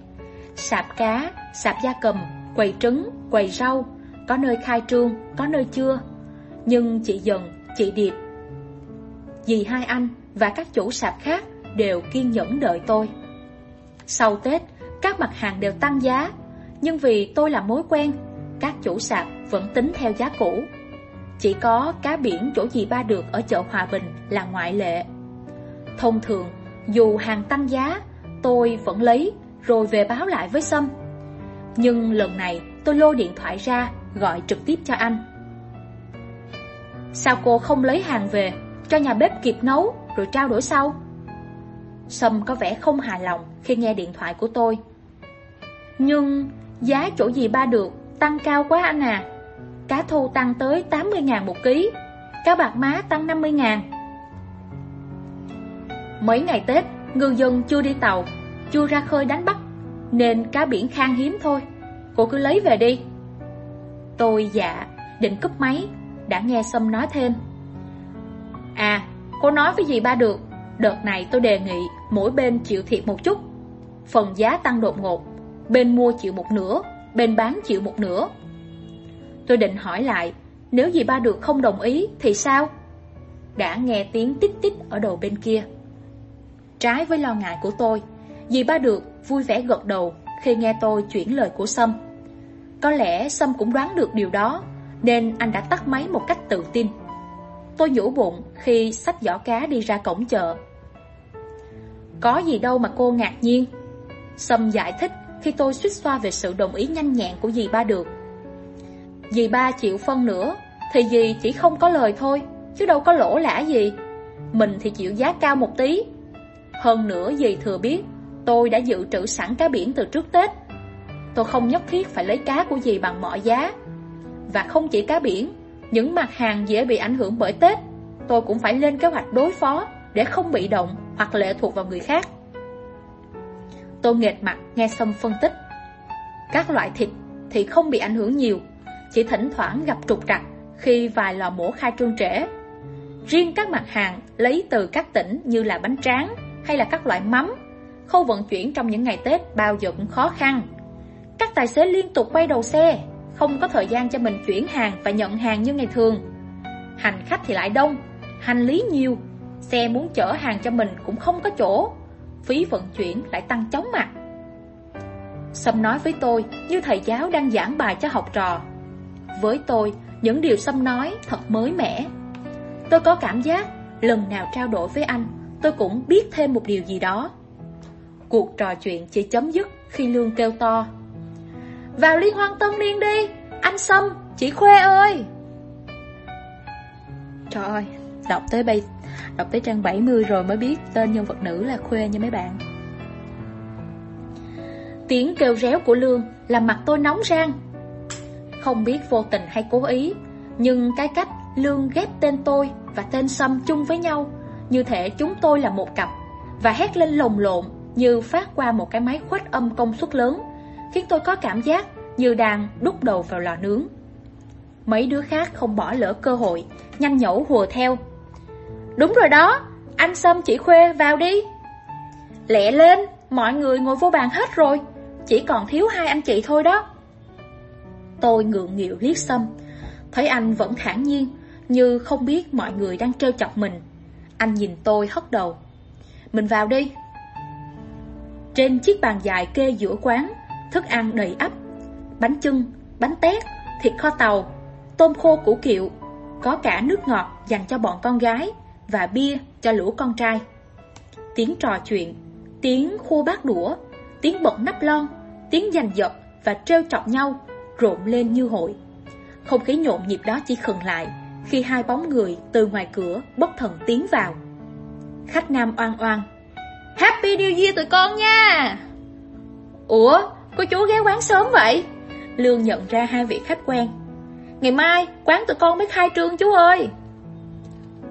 Sạp cá, sạp da cầm, quầy trứng, quầy rau, có nơi khai trương, có nơi chưa. Nhưng chị Dần, chị Điệp, dì hai anh và các chủ sạp khác đều kiên nhẫn đợi tôi. Sau Tết, các mặt hàng đều tăng giá, nhưng vì tôi là mối quen, các chủ sạp vẫn tính theo giá cũ. Chỉ có cá biển chỗ gì ba được ở chợ Hòa Bình là ngoại lệ. Thông thường, dù hàng tăng giá, tôi vẫn lấy rồi về báo lại với Sâm. Nhưng lần này tôi lôi điện thoại ra gọi trực tiếp cho anh. Sao cô không lấy hàng về, cho nhà bếp kịp nấu rồi trao đổi sau? Sâm có vẻ không hài lòng khi nghe điện thoại của tôi. Nhưng giá chỗ gì ba được tăng cao quá anh à. Cá thu tăng tới 80.000 một ký, cá bạc má tăng 50.000. Mấy ngày Tết, ngư dân chưa đi tàu, chưa ra khơi đánh bắt Nên cá biển khan hiếm thôi Cô cứ lấy về đi Tôi dạ định cúp máy Đã nghe Sâm nói thêm À cô nói với gì ba được. Đợt này tôi đề nghị mỗi bên chịu thiệt một chút. Phần giá tăng đột ngột. Bên mua chịu một nửa, Bên bán chịu một nửa. Tôi định hỏi lại, Nếu dì ba được không đồng ý thì sao? Đã nghe tiếng tít tít ở đầu bên kia. Trái với lo ngại của tôi, Dì ba được vui vẻ gật đầu Khi nghe tôi chuyển lời của Sâm. Có lẽ Sâm cũng đoán được điều đó, Nên anh đã tắt máy một cách tự tin. Tôi nhủ bụng khi xách giỏ cá đi ra cổng chợ. Có gì đâu mà cô ngạc nhiên. Sâm giải thích khi tôi suýt xoa về sự đồng ý nhanh nhẹn của dì ba được. Dì ba chịu phân nữa Thì dì chỉ không có lời thôi, Chứ đâu có lỗ lã gì. Mình thì chịu giá cao một tí. Hơn nữa dì thừa biết, Tôi đã dự trữ sẵn cá biển từ trước Tết. Tôi không nhất thiết phải lấy cá của dì bằng mọi giá. Và không chỉ cá biển những mặt hàng dễ bị ảnh hưởng bởi Tết, Tôi cũng phải lên kế hoạch đối phó Để không bị động hoặc lệ thuộc vào người khác. Tôi nghệt mặt nghe xong phân tích. Các loại thịt thì không bị ảnh hưởng nhiều, Chỉ thỉnh thoảng gặp trục trặc Khi vài lò mổ khai trương trễ. Riêng các mặt hàng lấy từ các tỉnh như là bánh tráng Hay là các loại mắm, Khâu vận chuyển trong những ngày Tết bao giờ cũng khó khăn. Các tài xế liên tục quay đầu xe không có thời gian cho mình chuyển hàng và nhận hàng như ngày thường Hành khách thì lại đông Hành lý nhiều Xe muốn chở hàng cho mình cũng không có chỗ phí vận chuyển lại tăng chóng mặt. Sâm nói với tôi như thầy giáo đang giảng bài cho học trò. Với tôi, những điều Sâm nói thật mới mẻ. Tôi có cảm giác lần nào trao đổi với anh, tôi cũng biết thêm một điều gì đó. Cuộc trò chuyện chỉ chấm dứt khi Lương kêu to. Vào liên hoan tân niên đi, anh Sâm, chị Khuê ơi! Trời ơi, đọc tới bây Đọc tới trang 70 rồi mới biết tên nhân vật nữ là Khuê nha mấy bạn. Tiếng kêu réo của Lương làm mặt tôi nóng rang. Không biết vô tình hay cố ý Nhưng cái cách Lương ghép tên tôi và tên Sâm chung với nhau Như thể chúng tôi là một cặp Và hét lên lồng lộn như phát qua một cái máy khuếch âm công suất lớn Khiến tôi có cảm giác như đang đút đầu vào lò nướng Mấy đứa khác không bỏ lỡ cơ hội Nhanh nhẩu hùa theo Đúng rồi đó, anh Sâm chị Khuê vào đi. Lẹ lên, mọi người ngồi vô bàn hết rồi, chỉ còn thiếu hai anh chị thôi đó. Tôi ngượng nghịu liếc Sâm, thấy anh vẫn thản nhiên, như không biết mọi người đang trêu chọc mình. Anh nhìn tôi hất đầu. Mình vào đi. Trên chiếc bàn dài kê giữa quán, thức ăn đầy ắp, bánh chưng, bánh tét, thịt kho tàu, tôm khô củ kiệu, có cả nước ngọt dành cho bọn con gái và bia cho lũ con trai. Tiếng trò chuyện, tiếng khô bát đũa, tiếng bật nắp lon, tiếng giành giật và trêu chọc nhau rộn lên như hội. Không khí nhộn nhịp đó chỉ khừng lại khi hai bóng người từ ngoài cửa bất thần tiến vào. Khách nam oan oan. Happy New Year tụi con nha! Ủa, cô chú ghé quán sớm vậy? Lương nhận ra hai vị khách quen. Ngày mai, quán tụi con mới khai trương chú ơi!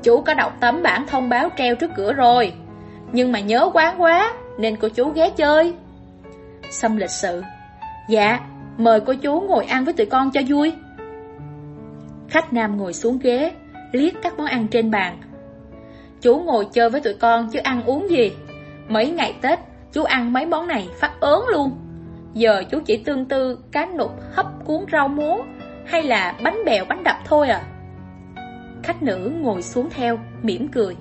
Chú có đọc tấm bản thông báo treo trước cửa rồi. Nhưng mà nhớ quán quá Nên cô chú ghé chơi. Xâm lịch sự. Dạ Mời cô chú ngồi ăn với tụi con cho vui. Khách nam ngồi xuống ghế Liếc các món ăn trên bàn. Chú ngồi chơi với tụi con chứ ăn uống gì? Mấy ngày Tết Chú ăn mấy món này phát ớn luôn. Giờ chú chỉ tương tư cá nục hấp cuốn rau muống Hay là bánh bèo bánh đập thôi à? Khách nữ ngồi xuống theo, mỉm cười.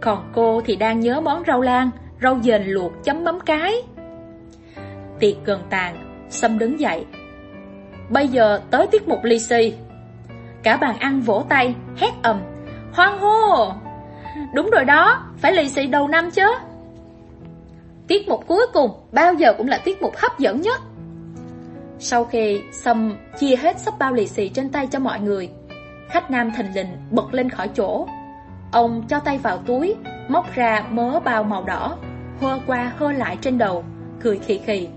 Còn cô thì đang nhớ món rau lan Rau dền luộc chấm mắm cái. Tiệc gần tàn Sâm đứng dậy. Bây giờ tới tiết mục ly xì. Cả bàn ăn vỗ tay Hét ầm. Hoan hô! Đúng rồi đó Phải lì xì đầu năm chứ. Tiết mục cuối cùng, Bao giờ cũng là tiết mục hấp dẫn nhất. Sau khi Sâm chia hết sắp bao lì xì trên tay cho mọi người, Khách nam thình lình bật lên khỏi chỗ. Ông cho tay vào túi, Móc ra mớ bao màu đỏ, Hơ qua hơ lại trên đầu, Cười khì khì.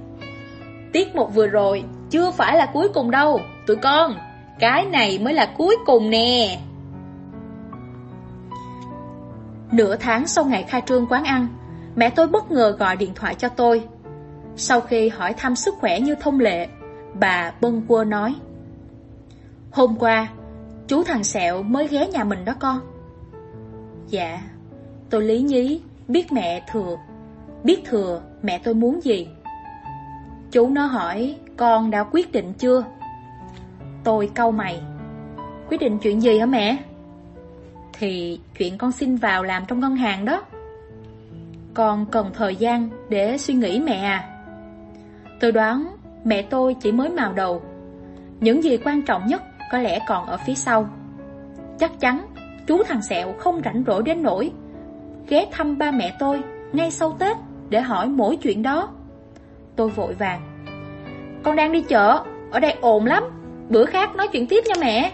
Tiết mục vừa rồi Chưa phải là cuối cùng đâu, Tụi con, Cái này mới là cuối cùng nè. Nửa tháng sau ngày khai trương quán ăn Mẹ tôi bất ngờ gọi điện thoại cho tôi. Sau khi hỏi thăm sức khỏe như thông lệ, Bà bâng quơ nói, Hôm qua, Chú thằng Sẹo mới ghé nhà mình đó con. Dạ Tôi lý nhí, Biết mẹ thừa, Biết thừa mẹ tôi muốn gì. Chú nó hỏi, Con đã quyết định chưa? Tôi câu mày, Quyết định chuyện gì hả mẹ? Thì chuyện con xin vào làm trong ngân hàng đó. Con cần thời gian để suy nghĩ mẹ. À Tôi đoán mẹ tôi chỉ mới mào đầu. Những gì quan trọng nhất có lẽ còn ở phía sau. Chắc chắn chú thằng Sẹo không rảnh rỗi đến nỗi Ghé thăm ba mẹ tôi ngay sau Tết để hỏi mỗi chuyện đó. Tôi vội vàng. Con đang đi chợ, ở đây ồn lắm. Bữa khác nói chuyện tiếp nha mẹ.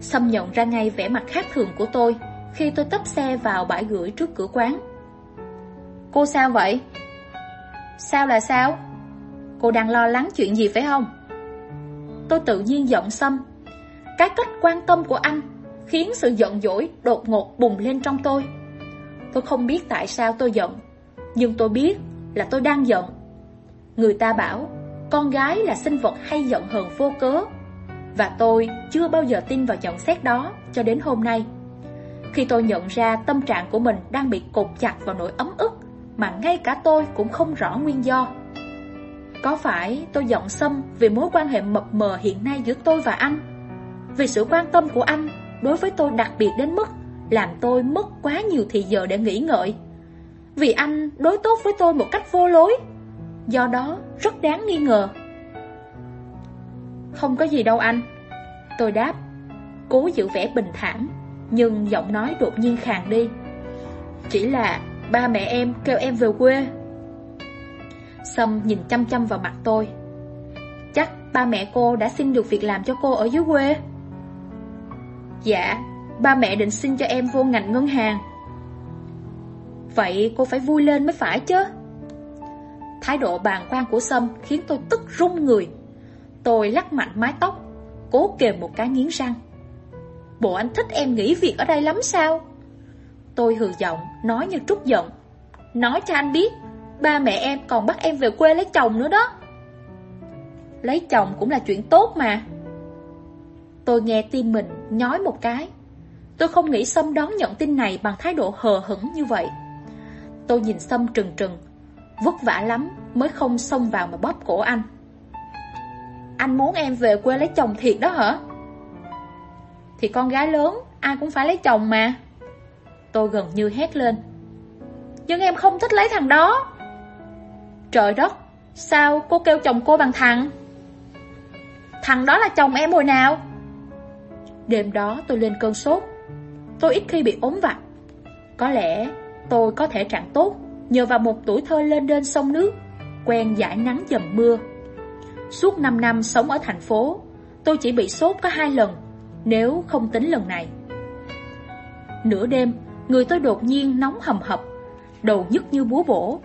Xâm nhận ra ngay vẻ mặt khác thường của tôi. Khi tôi tấp xe vào bãi gửi trước cửa quán Cô sao vậy? Sao là sao? Cô đang lo lắng chuyện gì phải không? Tôi tự nhiên giận Xâm Cái cách quan tâm của anh Khiến sự giận dỗi đột ngột bùng lên trong tôi Tôi không biết tại sao tôi giận, Nhưng tôi biết là tôi đang giận Người ta bảo, Con gái là sinh vật hay giận hờn vô cớ, Và tôi chưa bao giờ tin vào nhận xét đó Cho đến hôm nay khi tôi nhận ra tâm trạng của mình Đang bị cột chặt vào nỗi ấm ức Mà ngay cả tôi cũng không rõ nguyên do Có phải tôi giận xâm Vì mối quan hệ mập mờ hiện nay giữa tôi và anh Vì sự quan tâm của anh Đối với tôi đặc biệt đến mức làm tôi mất quá nhiều thời giờ để nghĩ ngợi. Vì anh đối tốt với tôi một cách vô lối, do đó rất đáng nghi ngờ. Không có gì đâu anh, tôi đáp, cố giữ vẻ bình thản, nhưng giọng nói đột nhiên khàn đi. Chỉ là ba mẹ em kêu em về quê. Sâm nhìn chăm chăm vào mặt tôi. Chắc ba mẹ cô đã xin được việc làm cho cô ở dưới quê. Dạ, Ba mẹ định xin cho em vô ngành ngân hàng Vậy cô phải vui lên mới phải chứ Thái độ bàng quan của Sâm khiến tôi tức run người Tôi lắc mạnh mái tóc Cố kềm một cái nghiến răng Bộ anh thích em nghỉ việc ở đây lắm sao Tôi hừ giọng Nói như trút giận Nói cho anh biết Ba mẹ em còn bắt em về quê lấy chồng nữa đó Lấy chồng cũng là chuyện tốt mà Tôi nghe tim mình nhói một cái Tôi không nghĩ Sâm đón nhận tin này bằng thái độ hờ hững như vậy. Tôi nhìn Sâm trừng trừng, vất vả lắm mới không xông vào mà bóp cổ anh. Anh muốn em về quê lấy chồng thiệt đó hả? Thì con gái lớn, ai cũng phải lấy chồng mà. Tôi gần như hét lên. Nhưng em không thích lấy thằng đó. Trời đất, sao cô kêu chồng cô bằng thằng? Thằng đó là chồng em hồi nào? Đêm đó tôi lên cơn sốt Tôi ít khi bị ốm vặt Có lẽ tôi có thể trạng tốt Nhờ vào một tuổi thơ lên đên sông nước Quen giải nắng dầm mưa Suốt 5 năm sống ở thành phố Tôi chỉ bị sốt có hai lần nếu không tính lần này. Nửa đêm, Người tôi đột nhiên nóng hầm hập, Đầu nhức như búa bổ,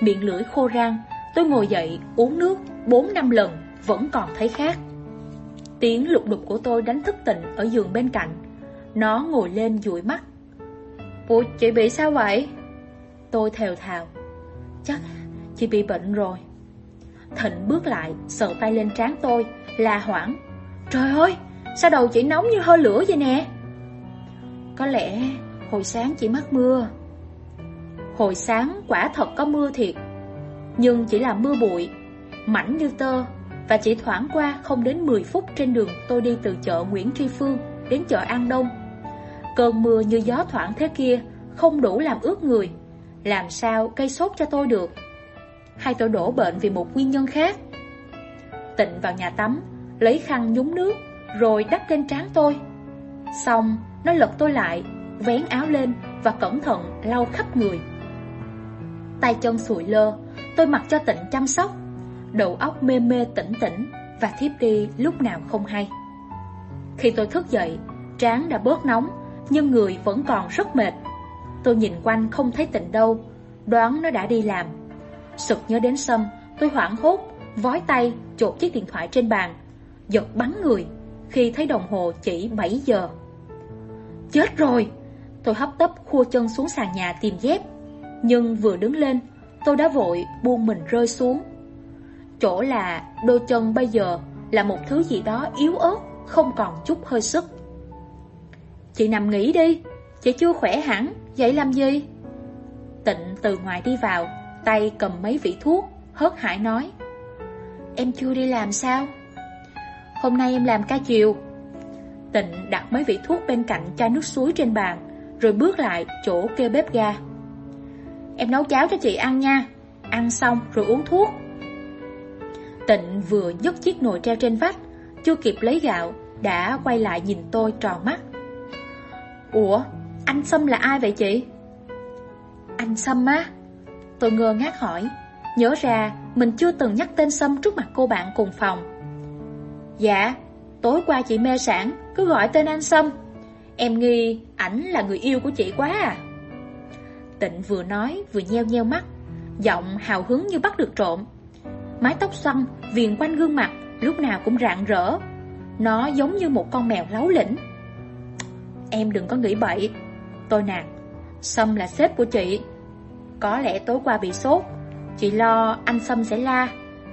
Miệng lưỡi khô rang. Tôi ngồi dậy uống nước 4 năm lần, Vẫn còn thấy khác Tiếng lục đục của tôi đánh thức tỉnh Ở giường bên cạnh. Nó ngồi lên dụi mắt. Ủa, chị bị sao vậy? Tôi thèo thào. Chắc chị bị bệnh rồi. Thịnh bước lại, Sờ tay lên trán tôi, La hoảng. Trời ơi Sao đầu chị nóng như hơi lửa vậy nè? Có lẽ hồi sáng chị mắc mưa. Hồi sáng quả thật có mưa thiệt, Nhưng chỉ là mưa bụi, Mảnh như tơ, Và chỉ thoảng qua không đến 10 phút trên đường tôi đi từ chợ Nguyễn Tri Phương đến chợ An Đông. Cơn mưa như gió thoảng thế kia, Không đủ làm ướt người, Làm sao cây sốt cho tôi được. Hay tôi đổ bệnh vì một nguyên nhân khác? Tịnh vào nhà tắm, Lấy khăn nhúng nước rồi đắp lên trán tôi. Xong nó lật tôi lại Vén áo lên và cẩn thận lau khắp người. Tay chân sụi lơ Tôi mặc cho tịnh chăm sóc. Đầu óc mê mê tỉnh tỉnh Và thiếp đi lúc nào không hay. Khi tôi thức dậy Trán đã bớt nóng nhưng người vẫn còn rất mệt. Tôi nhìn quanh không thấy tịnh đâu, đoán nó đã đi làm. Sực nhớ đến Sâm, tôi hoảng hốt, vói tay, chộp chiếc điện thoại trên bàn, giật bắn người khi thấy đồng hồ chỉ 7 giờ. Chết rồi! Tôi hấp tấp khua chân xuống sàn nhà tìm dép, Nhưng vừa đứng lên, tôi đã vội buông mình rơi xuống. Chỗ là đôi chân bây giờ là một thứ gì đó yếu ớt, không còn chút hơi sức. Chị nằm nghỉ đi, chị chưa khỏe hẳn, vậy làm gì? Tịnh từ ngoài đi vào, tay cầm mấy vị thuốc, hớt hải nói. Em chưa đi làm sao? Hôm nay em làm ca chiều. Tịnh đặt mấy vị thuốc bên cạnh chai nước suối trên bàn, rồi bước lại chỗ kêu bếp ga. Em nấu cháo cho chị ăn nha, ăn xong rồi uống thuốc. Tịnh vừa nhấc chiếc nồi treo trên vách, chưa kịp lấy gạo, đã quay lại nhìn tôi tròn mắt. Ủa, anh Sâm là ai vậy chị? Anh Sâm á? Tôi ngơ ngác hỏi, nhớ ra mình chưa từng nhắc tên Sâm trước mặt cô bạn cùng phòng. Dạ, tối qua chị mê sản, cứ gọi tên anh Sâm. Em nghi ảnh là người yêu của chị quá à. Tịnh vừa nói vừa nheo nheo mắt, giọng hào hứng như bắt được trộm. Mái tóc xoăn, viền quanh gương mặt, lúc nào cũng rạng rỡ. Nó giống như một con mèo lấu lĩnh. Em đừng có nghĩ bậy. Tôi nạt, Sâm là sếp của chị. Có lẽ tối qua bị sốt, chị lo anh Sâm sẽ la.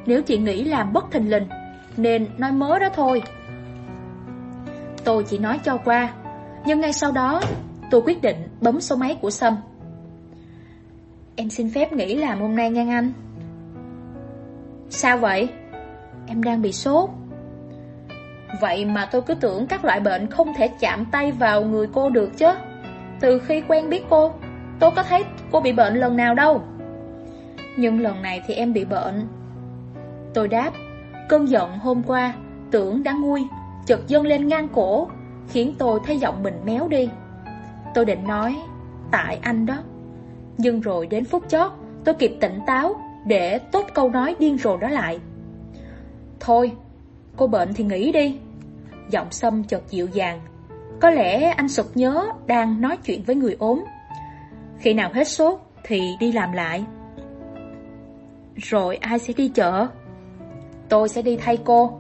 Nếu chị nghĩ làm bất thình lình, nên nói mớ đó thôi. Tôi chỉ nói cho qua, nhưng ngay sau đó, tôi quyết định bấm số máy của Sâm. Em xin phép nghỉ làm hôm nay nha anh. Sao vậy? Em đang bị sốt. Vậy mà tôi cứ tưởng các loại bệnh không thể chạm tay vào người cô được chứ. Từ khi quen biết cô, tôi có thấy cô bị bệnh lần nào đâu. Nhưng lần này thì em bị bệnh. Tôi đáp, cơn giận hôm qua, tưởng đã nguôi, chợt dâng lên ngang cổ, khiến tôi thấy giọng mình méo đi. Tôi định nói, tại anh đó. Nhưng rồi đến phút chót, tôi kịp tỉnh táo để tốt câu nói điên rồ đó lại. Thôi, cô bệnh thì nghỉ đi. Giọng sâm chợt dịu dàng. Có lẽ anh sụt nhớ đang nói chuyện với người ốm. Khi nào hết sốt thì đi làm lại. Rồi ai sẽ đi chợ? Tôi sẽ đi thay cô.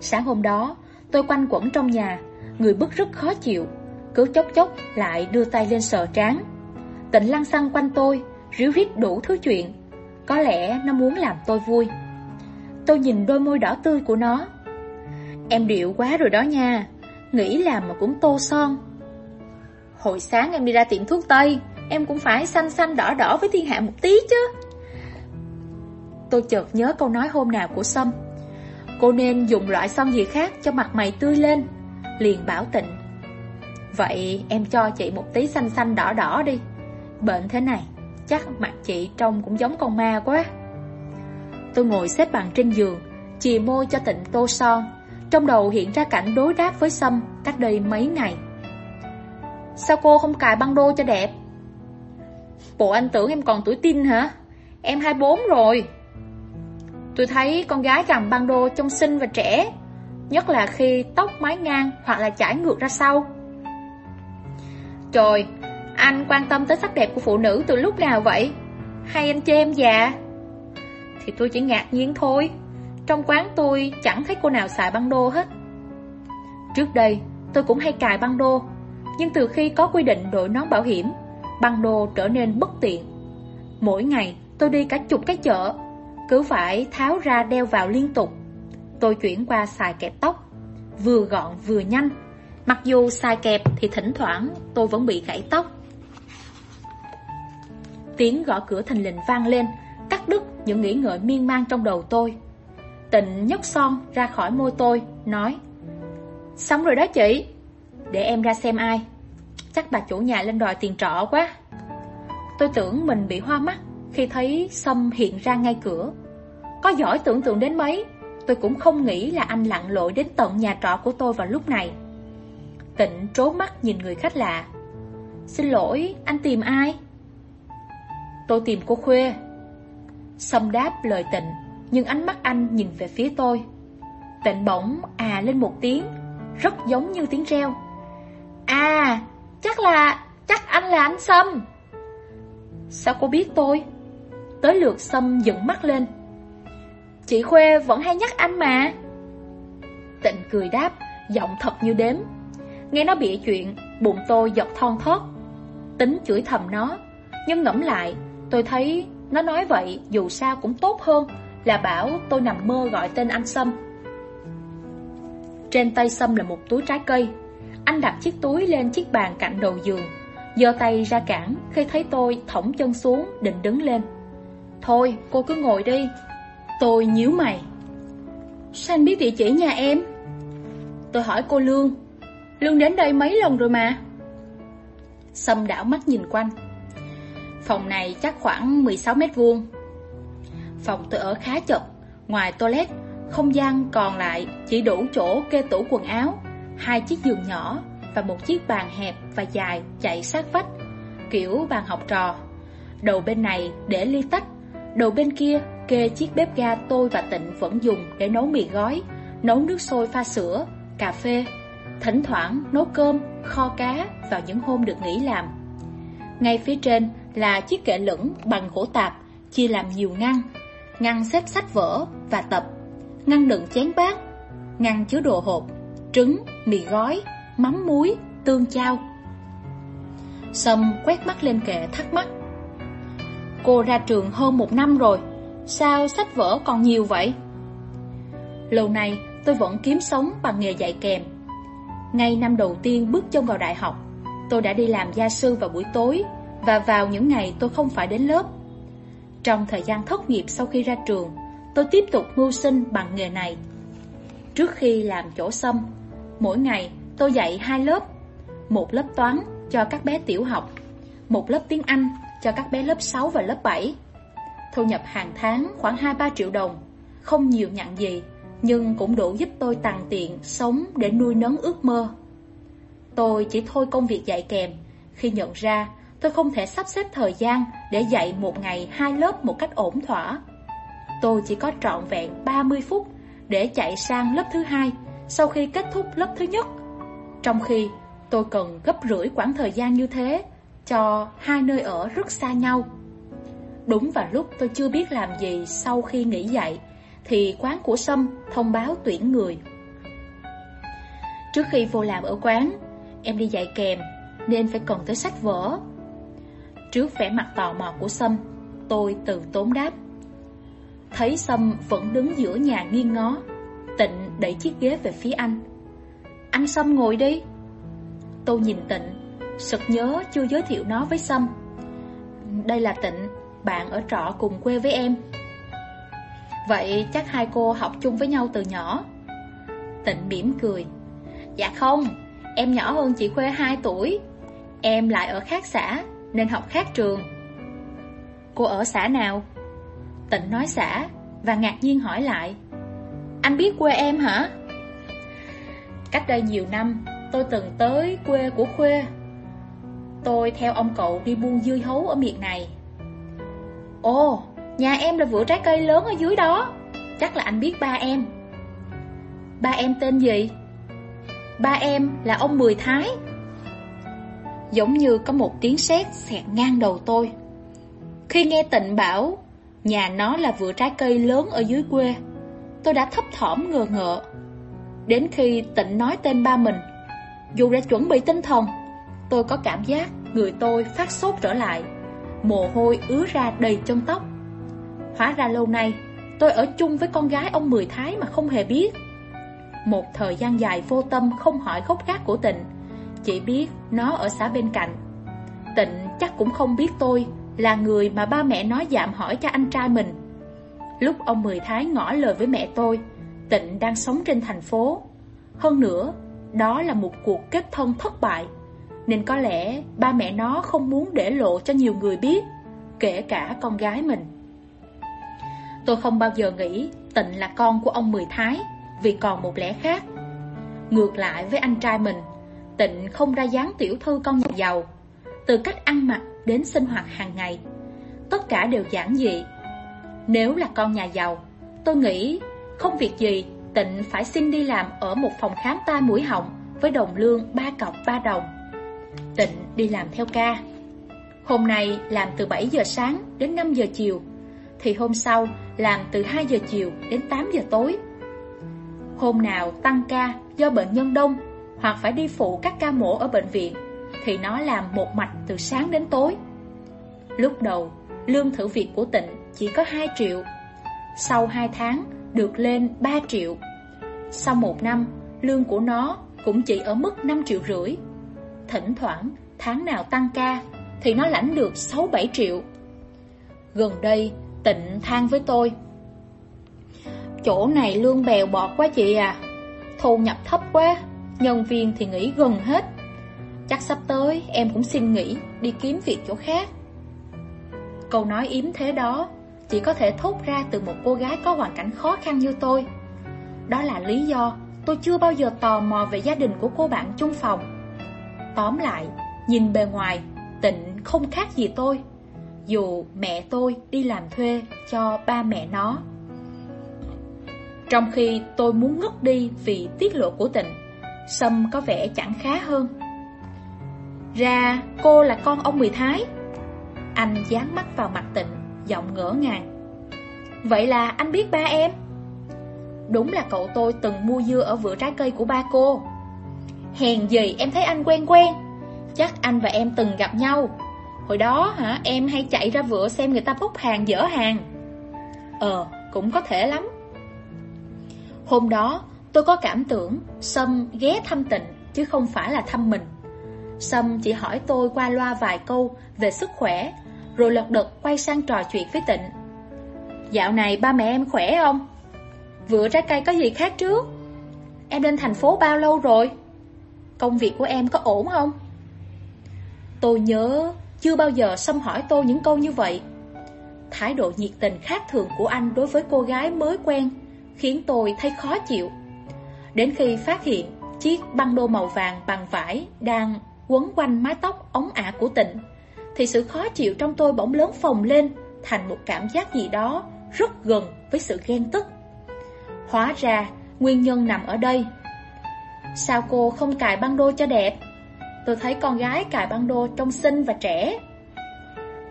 Sáng hôm đó, tôi quanh quẩn trong nhà, người bức rất khó chịu, cứ chốc chốc lại đưa tay lên sờ trán. Tịnh lăng xăng quanh tôi, ríu rít đủ thứ chuyện. Có lẽ nó muốn làm tôi vui. Tôi nhìn đôi môi đỏ tươi của nó. Em điệu quá rồi đó nha, nghĩ làm mà cũng tô son. Hồi sáng em đi ra tiệm thuốc Tây, em cũng phải xanh xanh đỏ đỏ với thiên hạ một tí chứ. Tôi chợt nhớ câu nói hôm nào của Sâm. Cô nên dùng loại son gì khác cho mặt mày tươi lên. Liền bảo tịnh. Vậy em cho chị một tí xanh xanh đỏ đỏ đi. Bệnh thế này, chắc mặt chị trông cũng giống con ma quá. Tôi ngồi xếp bằng trên giường, chì môi cho tịnh tô son. Trong đầu hiện ra cảnh đối đáp với Sâm cách đây mấy ngày. Sao cô không cài băng đô cho đẹp? Bộ anh tưởng em còn tuổi tin hả? Em 24 rồi. Tôi thấy con gái cầm băng đô trông xinh và trẻ, nhất là khi tóc mái ngang hoặc là chải ngược ra sau. Trời, anh quan tâm tới sắc đẹp của phụ nữ từ lúc nào vậy? Hay anh chê em già? Thì tôi chỉ ngạc nhiên thôi. Trong quán tôi chẳng thấy cô nào xài băng đô hết. Trước đây, tôi cũng hay cài băng đô, nhưng từ khi có quy định đội nón bảo hiểm, băng đô trở nên bất tiện. Mỗi ngày, tôi đi cả chục cái chợ, cứ phải tháo ra đeo vào liên tục. Tôi chuyển qua xài kẹp tóc, vừa gọn vừa nhanh. Mặc dù xài kẹp thì thỉnh thoảng tôi vẫn bị gãy tóc. Tiếng gõ cửa thành lình vang lên, cắt đứt những nghĩ ngợi miên man trong đầu tôi. Tịnh nhấc son ra khỏi môi tôi, nói Xong rồi đó chị, để em ra xem ai. Chắc bà chủ nhà lên đòi tiền trọ quá. Tôi tưởng mình bị hoa mắt khi thấy Sâm hiện ra ngay cửa. Có giỏi tưởng tượng đến mấy, tôi cũng không nghĩ là anh lặn lội đến tận nhà trọ của tôi vào lúc này. Tịnh trố mắt nhìn người khách lạ. Xin lỗi, anh tìm ai? Tôi tìm cô Khuê. Sâm đáp lời tịnh, nhưng ánh mắt anh nhìn về phía tôi. Tịnh bỗng à lên một tiếng, rất giống như tiếng reo. À, chắc là, chắc anh là anh Sâm. Sao cô biết tôi? Tới lượt Sâm dựng mắt lên. Chị Khuê vẫn hay nhắc anh mà. Tịnh cười đáp, giọng thật như đếm. Nghe nó bịa chuyện, bụng tôi giật thon thót. Tính chửi thầm nó, Nhưng ngẫm lại, tôi thấy nó nói vậy dù sao cũng tốt hơn là bảo tôi nằm mơ gọi tên anh Sâm. Trên tay Sâm là một túi trái cây. Anh đặt chiếc túi lên chiếc bàn cạnh đầu giường, giơ tay ra cản khi thấy tôi thõng chân xuống định đứng lên. Thôi, cô cứ ngồi đi. Tôi nhíu mày. Sao anh biết địa chỉ nhà em? Tôi hỏi cô Lương. Lương đến đây mấy lần rồi mà. Sâm đảo mắt nhìn quanh. Phòng này chắc khoảng 16 mét vuông. Phòng tôi ở khá chật, ngoài toilet, không gian còn lại chỉ đủ chỗ kê tủ quần áo, hai chiếc giường nhỏ và một chiếc bàn hẹp và dài chạy sát vách, kiểu bàn học trò. Đầu bên này để ly tách, đầu bên kia kê chiếc bếp ga tôi và Tịnh vẫn dùng để nấu mì gói, nấu nước sôi pha sữa, cà phê, thỉnh thoảng nấu cơm, kho cá vào những hôm được nghỉ làm. Ngay phía trên là chiếc kệ lửng bằng gỗ tạp, chia làm nhiều ngăn, ngăn xếp sách vở và tập, ngăn đựng chén bát, ngăn chứa đồ hộp, trứng, mì gói, mắm muối, tương chao. Sâm quét mắt lên kệ thắc mắc. Cô ra trường hơn một năm rồi, sao sách vở còn nhiều vậy? Lâu nay tôi vẫn kiếm sống bằng nghề dạy kèm. Ngay năm đầu tiên bước chân vào đại học, tôi đã đi làm gia sư vào buổi tối và vào những ngày tôi không phải đến lớp. Trong thời gian thất nghiệp sau khi ra trường, tôi tiếp tục mưu sinh bằng nghề này. Trước khi làm chỗ xâm, mỗi ngày tôi dạy hai lớp, một lớp toán cho các bé tiểu học, một lớp tiếng Anh cho các bé lớp 6 và lớp 7. Thu nhập hàng tháng khoảng 2-3 triệu đồng, không nhiều nhận gì, nhưng cũng đủ giúp tôi tằn tiện sống để nuôi nấng ước mơ. Tôi chỉ thôi công việc dạy kèm khi nhận ra tôi không thể sắp xếp thời gian để dạy một ngày hai lớp một cách ổn thỏa. Tôi chỉ có trọn vẹn 30 phút để chạy sang lớp thứ hai sau khi kết thúc lớp thứ nhất. Trong khi tôi cần gấp rưỡi quãng thời gian như thế cho hai nơi ở rất xa nhau. Đúng vào lúc tôi chưa biết làm gì sau khi nghỉ dạy, thì quán của Sâm thông báo tuyển người. Trước khi vô làm ở quán, em đi dạy kèm nên phải cần tới sách vở. Trước vẻ mặt tò mò của Sâm, tôi từ tốn đáp. Thấy Sâm vẫn đứng giữa nhà nghiêng ngó, Tịnh đẩy chiếc ghế về phía anh. Anh Sâm ngồi đi. Tôi nhìn Tịnh, sực nhớ chưa giới thiệu nó với Sâm. Đây là Tịnh, bạn ở trọ cùng quê với em. Vậy chắc hai cô học chung với nhau từ nhỏ. Tịnh mỉm cười. Dạ không, em nhỏ hơn chị Khuê 2 tuổi. Em lại ở khác xã, nên học khác trường. Cô ở xã nào? Tịnh nói xã và ngạc nhiên hỏi lại. Anh biết quê em hả? Cách đây nhiều năm, tôi từng tới quê của Khuê. Tôi theo ông cậu đi buôn dưa hấu ở miệt này. Ồ, nhà em là vựa trái cây lớn ở dưới đó. Chắc là anh biết ba em. Ba em tên gì? Ba em là ông Mười Thái. Giống như có một tiếng sét xẹt ngang đầu tôi. Khi nghe tịnh bảo nhà nó là vựa trái cây lớn ở dưới quê, tôi đã thấp thỏm ngờ ngợ. Đến khi tịnh nói tên ba mình, dù đã chuẩn bị tinh thần, tôi có cảm giác người tôi phát sốt trở lại, mồ hôi ứa ra đầy chân tóc. Hóa ra lâu nay, tôi ở chung với con gái ông Mười Thái mà không hề biết. Một thời gian dài vô tâm không hỏi khóc gác của tịnh, chỉ biết nó ở xã bên cạnh. Tịnh chắc cũng không biết tôi là người mà ba mẹ nói dạm hỏi cho anh trai mình. Lúc ông Mười Thái ngỏ lời với mẹ tôi, Tịnh đang sống trên thành phố. Hơn nữa, đó là một cuộc kết thân thất bại, nên có lẽ ba mẹ nó không muốn để lộ cho nhiều người biết, kể cả con gái mình. Tôi không bao giờ nghĩ Tịnh là con của ông Mười Thái, vì còn một lẽ khác. Ngược lại với anh trai mình, Tịnh không ra dáng tiểu thư con nhà giàu, từ cách ăn mặc đến sinh hoạt hàng ngày. Tất cả đều giản dị. Nếu là con nhà giàu, tôi nghĩ không việc gì Tịnh phải xin đi làm ở một phòng khám tai mũi họng với đồng lương ba cọc ba đồng. Tịnh đi làm theo ca. Hôm nay làm từ 7 giờ sáng đến 5 giờ chiều, thì hôm sau làm từ 2 giờ chiều đến 8 giờ tối. Hôm nào tăng ca do bệnh nhân đông hoặc phải đi phụ các ca mổ ở bệnh viện thì nó làm một mạch từ sáng đến tối. Lúc đầu, lương thử việc của tịnh chỉ có 2 triệu. Sau 2 tháng, được lên 3 triệu. Sau một năm, lương của nó cũng chỉ ở mức 5 triệu rưỡi. Thỉnh thoảng, tháng nào tăng ca, thì nó lãnh được 6-7 triệu. Gần đây, tịnh than với tôi. Chỗ này lương bèo bọt quá chị à, thu nhập thấp quá, nhân viên thì nghỉ gần hết. Chắc sắp tới em cũng xin nghỉ, đi kiếm việc chỗ khác. Câu nói yếm thế đó chỉ có thể thốt ra từ một cô gái có hoàn cảnh khó khăn như tôi. Đó là lý do tôi chưa bao giờ tò mò về gia đình của cô bạn chung phòng. Tóm lại, nhìn bề ngoài, tịnh không khác gì tôi. Dù mẹ tôi đi làm thuê cho ba mẹ nó. Trong khi tôi muốn ngất đi vì tiết lộ của tịnh, Sâm có vẻ chẳng khá hơn. Ra cô là con ông Mười Thái. Anh dán mắt vào mặt tịnh, giọng ngỡ ngàng. Vậy là anh biết ba em? Đúng là cậu tôi từng mua dưa ở vựa trái cây của ba cô. Hèn gì em thấy anh quen quen. Chắc anh và em từng gặp nhau. Hồi đó hả em hay chạy ra vựa xem người ta bốc hàng dỡ hàng. Ờ, cũng có thể lắm. Hôm đó, tôi có cảm tưởng Sâm ghé thăm tịnh chứ không phải là thăm mình. Sâm chỉ hỏi tôi qua loa vài câu về sức khỏe, rồi lật đật quay sang trò chuyện với tịnh. Dạo này ba mẹ em khỏe không? Vựa trái cây có gì khác trước? Em lên thành phố bao lâu rồi? Công việc của em có ổn không? Tôi nhớ chưa bao giờ Sâm hỏi tôi những câu như vậy. Thái độ nhiệt tình khác thường của anh đối với cô gái mới quen khiến tôi thấy khó chịu. Đến khi phát hiện chiếc băng đô màu vàng bằng vải đang quấn quanh mái tóc ống ả của tịnh, thì sự khó chịu trong tôi bỗng lớn phồng lên thành một cảm giác gì đó rất gần với sự ghen tức. Hóa ra, nguyên nhân nằm ở đây. Sao cô không cài băng đô cho đẹp? Tôi thấy con gái cài băng đô trông xinh và trẻ.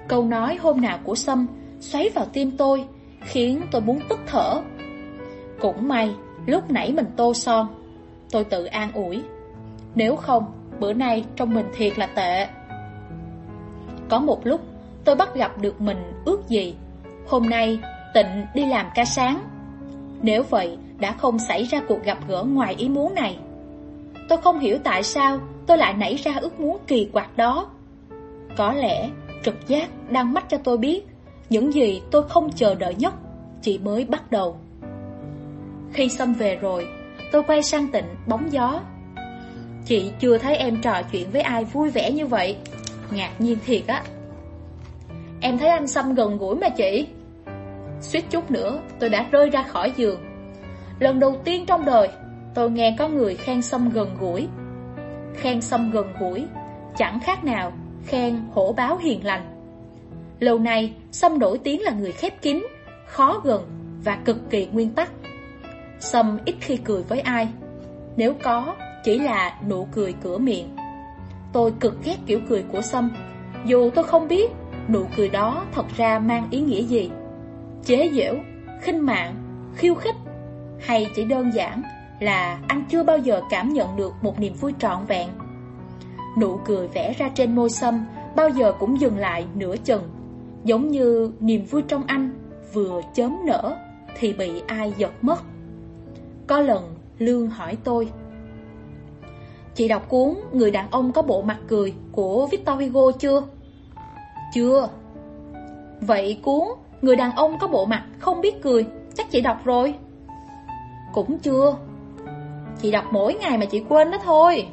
Câu nói hôm nào của Sâm xoáy vào tim tôi, khiến tôi muốn tức thở. Cũng may, lúc nãy mình tô son. Tôi tự an ủi. Nếu không, bữa nay trong mình thiệt là tệ. Có một lúc, tôi bắt gặp được mình ước gì. Hôm nay, tịnh đi làm ca sáng. Nếu vậy, đã không xảy ra cuộc gặp gỡ ngoài ý muốn này. Tôi không hiểu tại sao tôi lại nảy ra ước muốn kỳ quặc đó. Có lẽ trực giác đang mách cho tôi biết những gì tôi không chờ đợi nhất chỉ mới bắt đầu. Khi xong về rồi, tôi quay sang tịnh bóng gió. Chị chưa thấy em trò chuyện với ai vui vẻ như vậy. Ngạc nhiên thiệt á. Em thấy anh Sâm gần gũi mà chị. Suýt chút nữa, tôi đã rơi ra khỏi giường. Lần đầu tiên trong đời, tôi nghe có người khen Sâm gần gũi. Khen Sâm gần gũi, chẳng khác nào khen hổ báo hiền lành. Lâu nay, Sâm nổi tiếng là người khép kín, khó gần và cực kỳ nguyên tắc. Sâm ít khi cười với ai Nếu có, chỉ là nụ cười cửa miệng Tôi cực ghét kiểu cười của Sâm Dù tôi không biết nụ cười đó thật ra mang ý nghĩa gì Chế giễu, khinh mạng, khiêu khích Hay chỉ đơn giản là anh chưa bao giờ cảm nhận được một niềm vui trọn vẹn. Nụ cười vẽ ra trên môi Sâm bao giờ cũng dừng lại nửa chừng. Giống như niềm vui trong anh vừa chớm nở thì bị ai giật mất. Có lần Lương hỏi tôi, Chị đọc cuốn Người đàn ông có bộ mặt cười của Victor Hugo chưa? Chưa. Vậy cuốn Người đàn ông có bộ mặt không biết cười, Chắc chị đọc rồi. Cũng chưa. Chị đọc mỗi ngày mà chị quên đó thôi.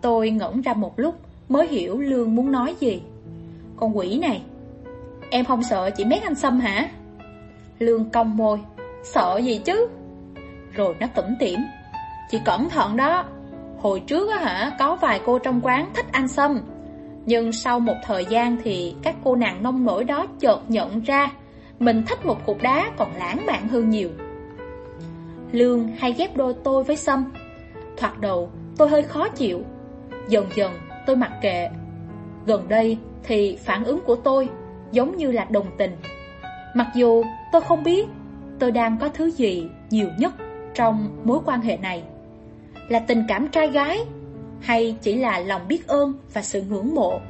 Tôi ngẩn ra một lúc, Mới hiểu Lương muốn nói gì. Con quỷ này, Em không sợ chị mét anh xâm hả? Lương cong môi, Sợ gì chứ? Rồi nó tủm tỉm, Chị cẩn thận đó, Hồi trước á hả, Có vài cô trong quán thích anh sâm, Nhưng sau một thời gian thì Các cô nàng nông nổi đó chợt nhận ra Mình thích một cục đá Còn lãng mạn hơn nhiều. Lương hay ghép đôi tôi với sâm Thoạt đầu tôi hơi khó chịu Dần dần tôi mặc kệ Gần đây thì phản ứng của tôi Giống như là đồng tình Mặc dù tôi không biết Tôi đang có thứ gì nhiều nhất trong mối quan hệ này? Là tình cảm trai gái hay chỉ là lòng biết ơn và sự ngưỡng mộ?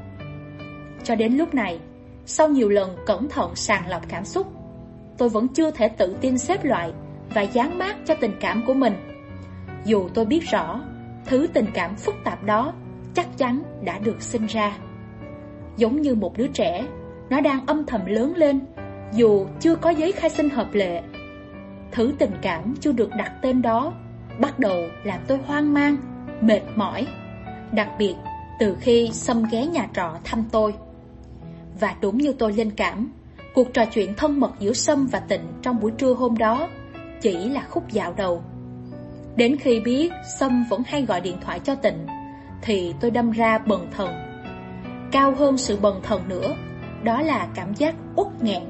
Cho đến lúc này, sau nhiều lần cẩn thận sàng lọc cảm xúc, tôi vẫn chưa thể tự tin xếp loại và dán mát cho tình cảm của mình. Dù tôi biết rõ, thứ tình cảm phức tạp đó chắc chắn đã được sinh ra. Giống như một đứa trẻ, nó đang âm thầm lớn lên, dù chưa có giấy khai sinh hợp lệ. Thứ tình cảm chưa được đặt tên đó, bắt đầu làm tôi hoang mang, mệt mỏi. Đặc biệt, từ khi xâm ghé nhà trọ thăm tôi. Và đúng như tôi linh cảm, cuộc trò chuyện thân mật giữa Sâm và Tịnh trong buổi trưa hôm đó chỉ là khúc dạo đầu. Đến khi biết Sâm vẫn hay gọi điện thoại cho Tịnh, thì tôi đâm ra bần thần. Cao hơn sự bần thần nữa, đó là cảm giác uất nghẹn.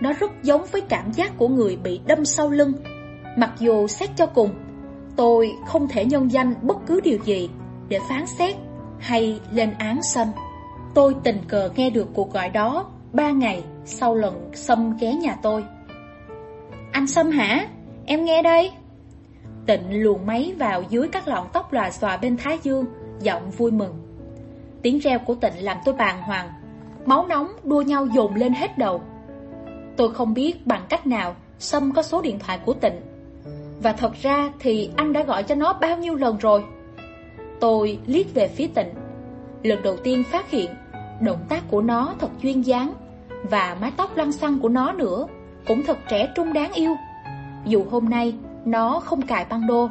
Nó rất giống với cảm giác của người bị đâm sau lưng. Mặc dù xét cho cùng, tôi không thể nhân danh bất cứ điều gì để phán xét hay lên án Sâm. Tôi tình cờ nghe được cuộc gọi đó ba ngày sau lần Sâm ghé nhà tôi. Anh Sâm hả? Em nghe đây. Tịnh luồn máy vào dưới các lọn tóc lòa xòa bên Thái Dương, giọng vui mừng. Tiếng reo của Tịnh làm tôi bàng hoàng. Máu nóng đua nhau dồn lên hết đầu. Tôi không biết bằng cách nào Sâm có số điện thoại của Tịnh. Và thật ra thì anh đã gọi cho nó bao nhiêu lần rồi. Tôi liếc về phía Tịnh. Lần đầu tiên phát hiện động tác của nó thật duyên dáng và mái tóc lăn xăng của nó nữa cũng thật trẻ trung đáng yêu. Dù hôm nay nó không cài băng đô.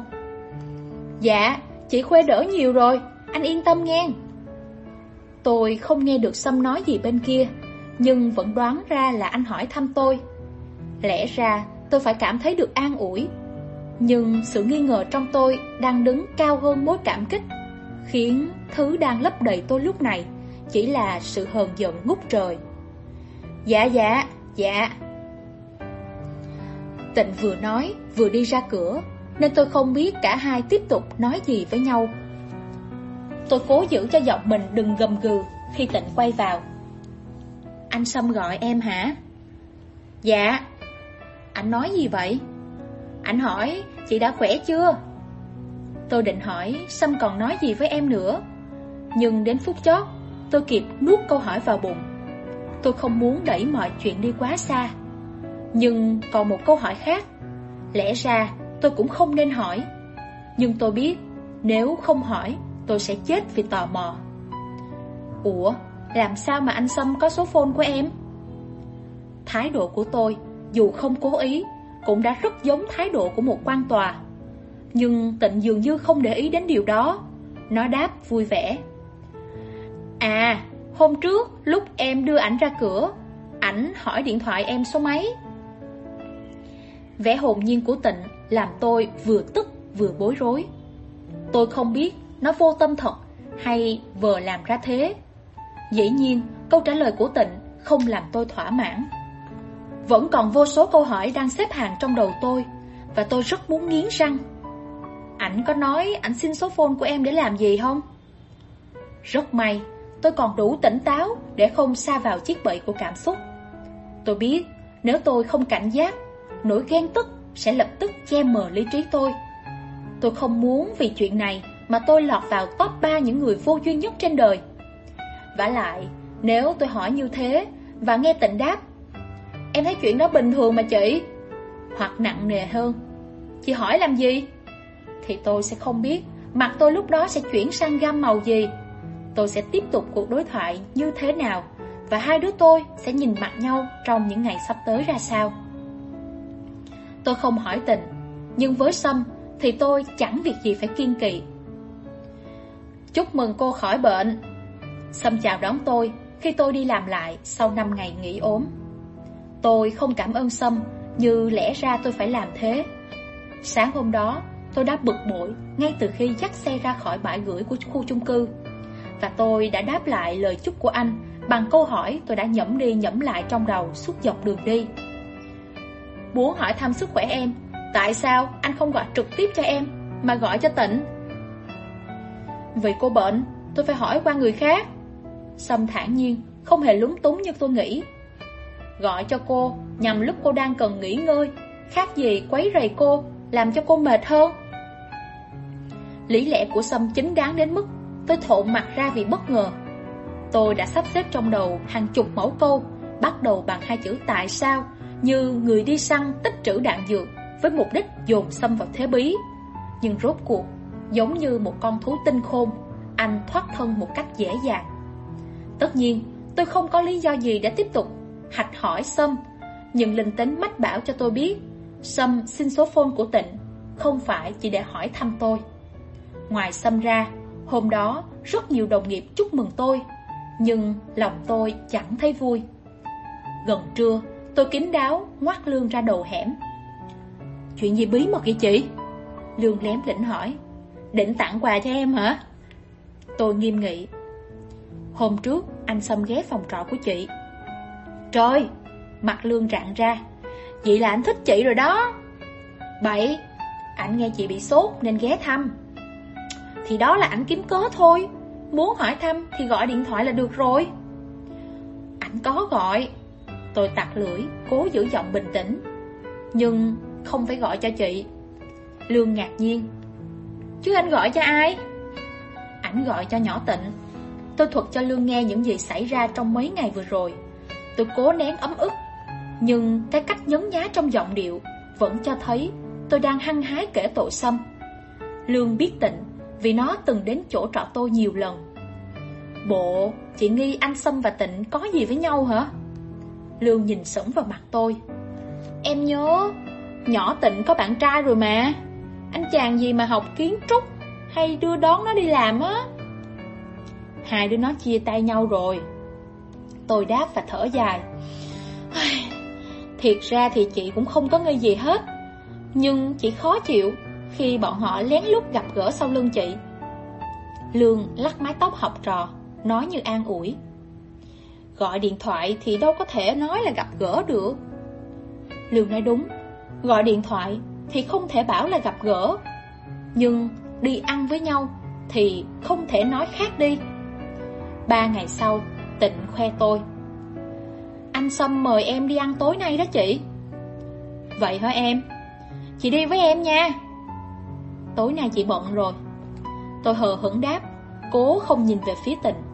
Dạ, chị Khuê đỡ nhiều rồi, anh yên tâm nghe. Tôi không nghe được Sâm nói gì bên kia, nhưng vẫn đoán ra là anh hỏi thăm tôi. Lẽ ra tôi phải cảm thấy được an ủi, nhưng sự nghi ngờ trong tôi đang đứng cao hơn mối cảm kích, khiến thứ đang lấp đầy tôi lúc này chỉ là sự hờn giận ngút trời. Dạ dạ, dạ. Tịnh vừa nói, vừa đi ra cửa, nên tôi không biết cả hai tiếp tục nói gì với nhau. Tôi cố giữ cho giọng mình đừng gầm gừ khi Tịnh quay vào. Anh Sâm gọi em hả? Dạ. Anh nói gì vậy? Anh hỏi, chị đã khỏe chưa? Tôi định hỏi, Sâm còn nói gì với em nữa? Nhưng đến phút chót, tôi kịp nuốt câu hỏi vào bụng. Tôi không muốn đẩy mọi chuyện đi quá xa. Nhưng còn một câu hỏi khác. Lẽ ra tôi cũng không nên hỏi. Nhưng tôi biết, nếu không hỏi, tôi sẽ chết vì tò mò. Ủa, làm sao mà anh Sâm có số phone của em? Thái độ của tôi, dù không cố ý, cũng đã rất giống thái độ của một quan tòa. Nhưng tịnh dường như không để ý đến điều đó. Nó đáp vui vẻ. À, hôm trước lúc em đưa ảnh ra cửa, ảnh hỏi điện thoại em số mấy. Vẻ hồn nhiên của tịnh làm tôi vừa tức vừa bối rối. Tôi không biết nó vô tâm thật hay vờ làm ra thế. Dĩ nhiên, câu trả lời của tịnh không làm tôi thỏa mãn. Vẫn còn vô số câu hỏi đang xếp hàng trong đầu tôi và tôi rất muốn nghiến răng. Ảnh có nói ảnh xin số phone của em để làm gì không? Rất may tôi còn đủ tỉnh táo để không xa vào chiếc bẫy của cảm xúc. Tôi biết, nếu tôi không cảnh giác, nỗi ghen tức sẽ lập tức che mờ lý trí tôi. Tôi không muốn vì chuyện này mà tôi lọt vào top 3 những người vô duyên nhất trên đời. vả lại, nếu tôi hỏi như thế và nghe tịnh đáp, em thấy chuyện đó bình thường mà chị. Hoặc nặng nề hơn, chị hỏi làm gì? Thì tôi sẽ không biết mặt tôi lúc đó sẽ chuyển sang gam màu gì tôi sẽ tiếp tục cuộc đối thoại như thế nào và hai đứa tôi sẽ nhìn mặt nhau trong những ngày sắp tới ra sao. Tôi không hỏi tình, nhưng với Sâm thì tôi chẳng việc gì phải kiên kỵ. Chúc mừng cô khỏi bệnh. Sâm chào đón tôi khi tôi đi làm lại sau 5 ngày nghỉ ốm. Tôi không cảm ơn Sâm như lẽ ra tôi phải làm thế. Sáng hôm đó, tôi đã bực bội ngay từ khi dắt xe ra khỏi bãi gửi của khu chung cư. Và tôi đã đáp lại lời chúc của anh Bằng câu hỏi tôi đã nhẩm đi nhẩm lại trong đầu suốt dọc đường đi Bố hỏi thăm sức khỏe em. Tại sao anh không gọi trực tiếp cho em, Mà gọi cho tỉnh Vì cô bệnh, Tôi phải hỏi qua người khác. Sâm thản nhiên, Không hề lúng túng như tôi nghĩ. Gọi cho cô nhằm lúc cô đang cần nghỉ ngơi, Khác gì quấy rầy cô, Làm cho cô mệt hơn. Lý lẽ của Sâm chính đáng đến mức Tôi thộn mặt ra vì bất ngờ. Tôi đã sắp xếp trong đầu hàng chục mẫu câu, Bắt đầu bằng hai chữ tại sao như người đi săn tích trữ đạn dược Với mục đích dồn xâm vào thế bí. Nhưng rốt cuộc, Giống như một con thú tinh khôn, Anh thoát thân một cách dễ dàng. Tất nhiên, tôi không có lý do gì để tiếp tục Hạch hỏi Sâm, Nhưng linh tính mách bảo cho tôi biết, Sâm xin số phone của tịnh, Không phải chỉ để hỏi thăm tôi. Ngoài Sâm ra, Hôm đó rất nhiều đồng nghiệp chúc mừng tôi, Nhưng lòng tôi chẳng thấy vui. Gần trưa Tôi kín đáo ngoắt lương ra đầu hẻm. Chuyện gì bí mật vậy chị? Lương lém lĩnh hỏi. Định tặng quà cho em hả? Tôi nghiêm nghị. Hôm trước, anh xâm ghé phòng trọ của chị. Trời, Mặt lương rạng ra. Vậy là anh thích chị rồi đó. Bậy, Anh nghe chị bị sốt nên ghé thăm. Thì đó là anh kiếm cớ thôi. Muốn hỏi thăm thì gọi điện thoại là được rồi. Anh có gọi. Tôi tặc lưỡi Cố giữ giọng bình tĩnh. Nhưng không phải gọi cho chị. Lương ngạc nhiên. Chứ anh gọi cho ai? Ảnh gọi cho nhỏ tịnh. Tôi thuật cho Lương nghe những gì xảy ra trong mấy ngày vừa rồi. Tôi cố nén ấm ức. Nhưng cái cách nhấn nhá trong giọng điệu Vẫn cho thấy tôi đang hăng hái kể tội xâm. Lương biết tịnh Vì nó từng đến chỗ trọ tôi nhiều lần. Bộ, chị nghi anh Sâm và Tịnh có gì với nhau hả? Lương nhìn sững vào mặt tôi. Em nhớ, Nhỏ Tịnh có bạn trai rồi mà. Anh chàng gì mà học kiến trúc Hay đưa đón nó đi làm á? Hai đứa nó chia tay nhau rồi. Tôi đáp và thở dài. Thiệt ra thì chị cũng không có nghi gì hết. Nhưng chị khó chịu Khi bọn họ lén lút gặp gỡ sau lưng chị. Lương lắc mái tóc học trò, Nói như an ủi. Gọi điện thoại thì đâu có thể nói là gặp gỡ được. Lương nói đúng, Gọi điện thoại thì không thể bảo là gặp gỡ. Nhưng đi ăn với nhau thì không thể nói khác đi. Ba ngày sau, Tịnh khoe tôi. Anh Sâm mời em đi ăn tối nay đó chị. Vậy hả em? Chị đi với em nha. Tối nay chị bận rồi. Tôi hờ hững đáp, Cố không nhìn về phía tịnh.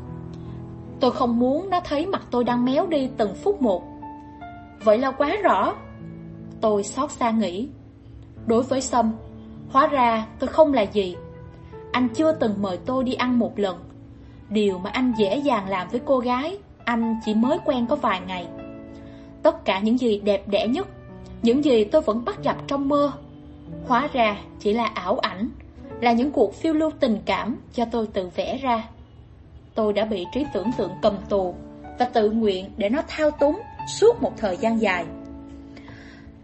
Tôi không muốn nó thấy mặt tôi đang méo đi từng phút một. Vậy là quá rõ. Tôi xót xa nghĩ. Đối với Sâm, Hóa ra tôi không là gì. Anh chưa từng mời tôi đi ăn một lần. Điều mà anh dễ dàng làm với cô gái, Anh chỉ mới quen có vài ngày. Tất cả những gì đẹp đẽ nhất, Những gì tôi vẫn bắt gặp trong mơ, Hóa ra chỉ là ảo ảnh, Là những cuộc phiêu lưu tình cảm cho tôi tự vẽ ra. Tôi đã bị trí tưởng tượng cầm tù Và tự nguyện để nó thao túng Suốt một thời gian dài.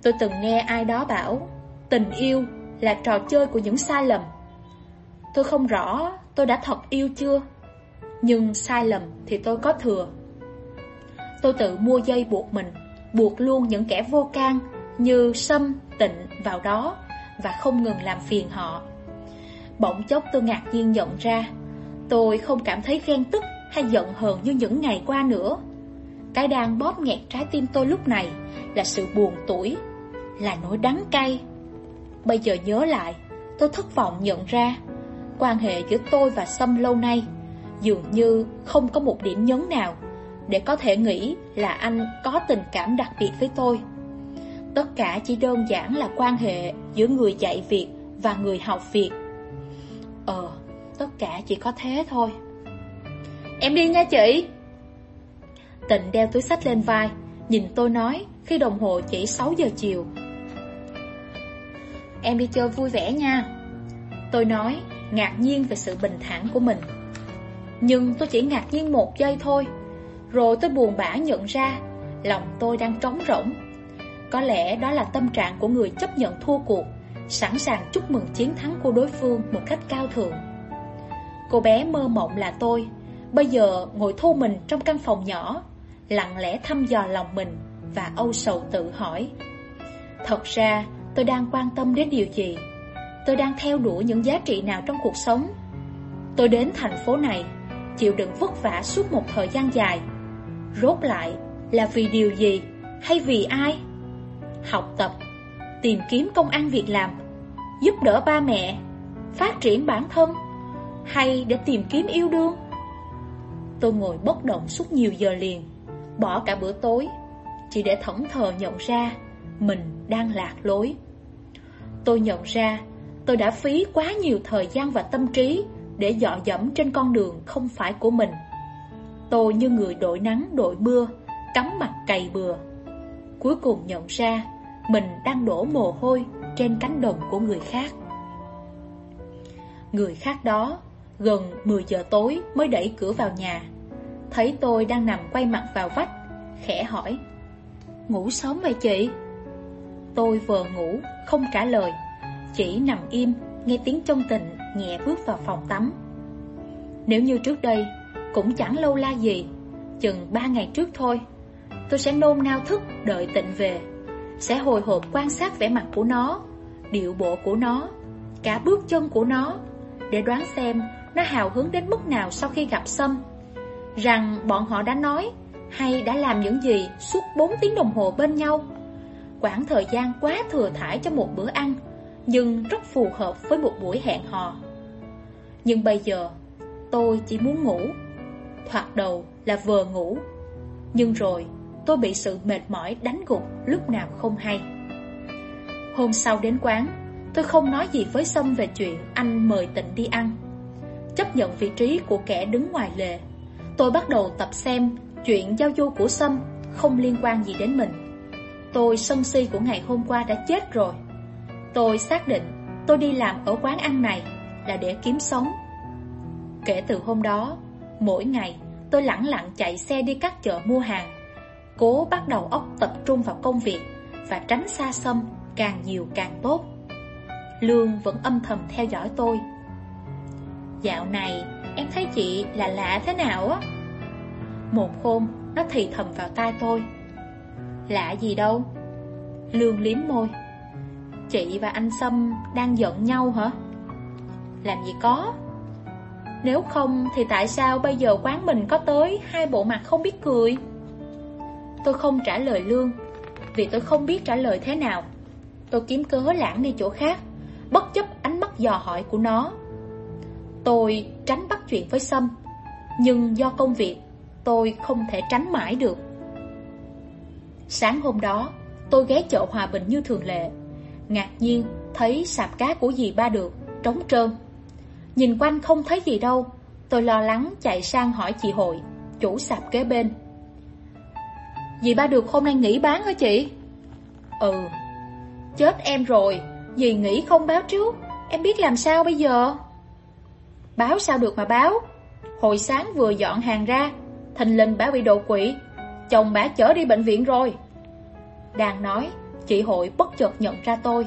Tôi từng nghe ai đó bảo Tình yêu là trò chơi của những sai lầm. Tôi không rõ tôi đã thật yêu chưa Nhưng sai lầm thì tôi có thừa. Tôi tự mua dây buộc mình Buộc luôn những kẻ vô can Như Sâm, Tịnh vào đó Và không ngừng làm phiền họ. Bỗng chốc tôi ngạc nhiên nhận ra Tôi không cảm thấy ghen tức hay giận hờn như những ngày qua nữa. Cái đang bóp nghẹt trái tim tôi lúc này Là sự buồn tuổi Là nỗi đắng cay. Bây giờ nhớ lại Tôi thất vọng nhận ra Quan hệ giữa tôi và Sâm lâu nay Dường như không có một điểm nhấn nào Để có thể nghĩ là anh có tình cảm đặc biệt với tôi. Tất cả chỉ đơn giản là quan hệ giữa người dạy việc và người học việc. Ờ, tất cả chỉ có thế thôi. Em đi nha chị. Tịnh đeo túi sách lên vai, Nhìn tôi nói khi đồng hồ chỉ 6 giờ chiều. Em đi chơi vui vẻ nha. Tôi nói ngạc nhiên về sự bình thản của mình. Nhưng tôi chỉ ngạc nhiên một giây thôi, Rồi tôi buồn bã nhận ra Lòng tôi đang trống rỗng. Có lẽ đó là tâm trạng của người chấp nhận thua cuộc, Sẵn sàng chúc mừng chiến thắng của đối phương một cách cao thượng. Cô bé mơ mộng là tôi. Bây giờ ngồi thu mình trong căn phòng nhỏ, Lặng lẽ thăm dò lòng mình Và âu sầu tự hỏi. Thật ra, tôi đang quan tâm đến điều gì? Tôi đang theo đuổi những giá trị nào trong cuộc sống? Tôi đến thành phố này, Chịu đựng vất vả suốt một thời gian dài. Rốt lại là vì điều gì Hay vì ai? Học tập, Tìm kiếm công ăn việc làm, Giúp đỡ ba mẹ, Phát triển bản thân hay để tìm kiếm yêu đương? Tôi ngồi bất động suốt nhiều giờ liền, Bỏ cả bữa tối, Chỉ để thẫn thờ nhận ra Mình đang lạc lối. Tôi nhận ra Tôi đã phí quá nhiều thời gian và tâm trí Để dọ dẫm trên con đường không phải của mình. Tôi như người đội nắng, đội mưa, Cắm mặt cày bừa. Cuối cùng nhận ra Mình đang đổ mồ hôi Trên cánh đồng của người khác. Người khác đó Gần 10 giờ tối mới đẩy cửa vào nhà Thấy tôi đang nằm quay mặt vào vách Khẽ hỏi Ngủ sớm vậy chị? Tôi vừa ngủ, không trả lời Chỉ nằm im, nghe tiếng trong tình Nhẹ bước vào phòng tắm Nếu như trước đây Cũng chẳng lâu la gì Chừng ba ngày trước thôi Tôi sẽ nôn nao thức đợi tịnh về Sẽ hồi hộp quan sát vẻ mặt của nó Điệu bộ của nó Cả bước chân của nó Để đoán xem nó hào hứng đến mức nào sau khi gặp Sâm? Rằng bọn họ đã nói, Hay đã làm những gì suốt 4 tiếng đồng hồ bên nhau? Quãng thời gian quá thừa thải cho một bữa ăn, Nhưng rất phù hợp với một buổi hẹn hò. Nhưng bây giờ, Tôi chỉ muốn ngủ. Thoạt đầu là vừa ngủ, Nhưng rồi tôi bị sự mệt mỏi đánh gục lúc nào không hay. Hôm sau đến quán, Tôi không nói gì với Sâm về chuyện anh mời tịnh đi ăn. Chấp nhận vị trí của kẻ đứng ngoài lề. Tôi bắt đầu tập xem chuyện giao du của Sâm không liên quan gì đến mình. Tôi sân si của ngày hôm qua đã chết rồi. Tôi xác định tôi đi làm ở quán ăn này là để kiếm sống. Kể từ hôm đó, mỗi ngày tôi lẳng lặng chạy xe đi các chợ mua hàng Cố bắt đầu óc tập trung vào công việc Và tránh xa sâm càng nhiều càng tốt. Lương vẫn âm thầm theo dõi tôi. Dạo này, em thấy chị là lạ thế nào á? Một hôm, nó thì thầm vào tai tôi. Lạ gì đâu? Lương liếm môi. Chị và anh Sâm đang giận nhau hả? Làm gì có. Nếu không thì tại sao bây giờ quán mình có tới Hai bộ mặt không biết cười? Tôi không trả lời Lương, Vì tôi không biết trả lời thế nào. Tôi kiếm cớ lãng đi chỗ khác, Bất chấp ánh mắt dò hỏi của nó. Tôi tránh bắt chuyện với Sâm, Nhưng do công việc, Tôi không thể tránh mãi được. Sáng hôm đó, Tôi ghé chợ Hòa Bình như thường lệ. Ngạc nhiên thấy sạp cá của dì ba được Trống trơn. Nhìn quanh không thấy gì đâu, Tôi lo lắng chạy sang hỏi chị Hội, Chủ sạp kế bên. Dì ba được hôm nay nghỉ bán hả chị? Ừ. Chết em rồi, Dì nghỉ không báo trước. Em biết làm sao bây giờ? Báo sao được mà báo. Hồi sáng vừa dọn hàng ra, Thình lình bà bị đột quỵ. Chồng bà chở đi bệnh viện rồi. Đang nói, Chị hội bất chợt nhận ra tôi.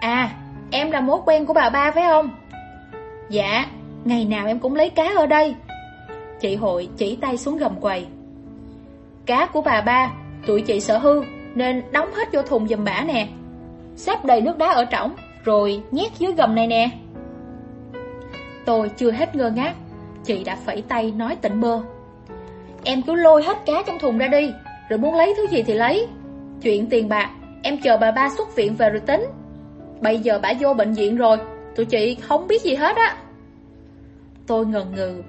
À em là mối quen của bà ba phải không? Dạ Ngày nào em cũng lấy cá ở đây. Chị hội chỉ tay xuống gầm quầy. Cá của bà ba, Tụi chị sợ hư, Nên đóng hết vô thùng giùm bả nè. Xếp đầy nước đá ở trỏng, Rồi nhét dưới gầm này nè. Tôi chưa hết ngơ ngác. Chị đã phẩy tay nói tỉnh bơ. Em cứ lôi hết cá trong thùng ra đi, Rồi muốn lấy thứ gì thì lấy. Chuyện tiền bạc, Em chờ bà ba xuất viện về rồi tính. Bây giờ bà vô bệnh viện rồi, Tụi chị không biết gì hết á. Tôi ngần ngừ.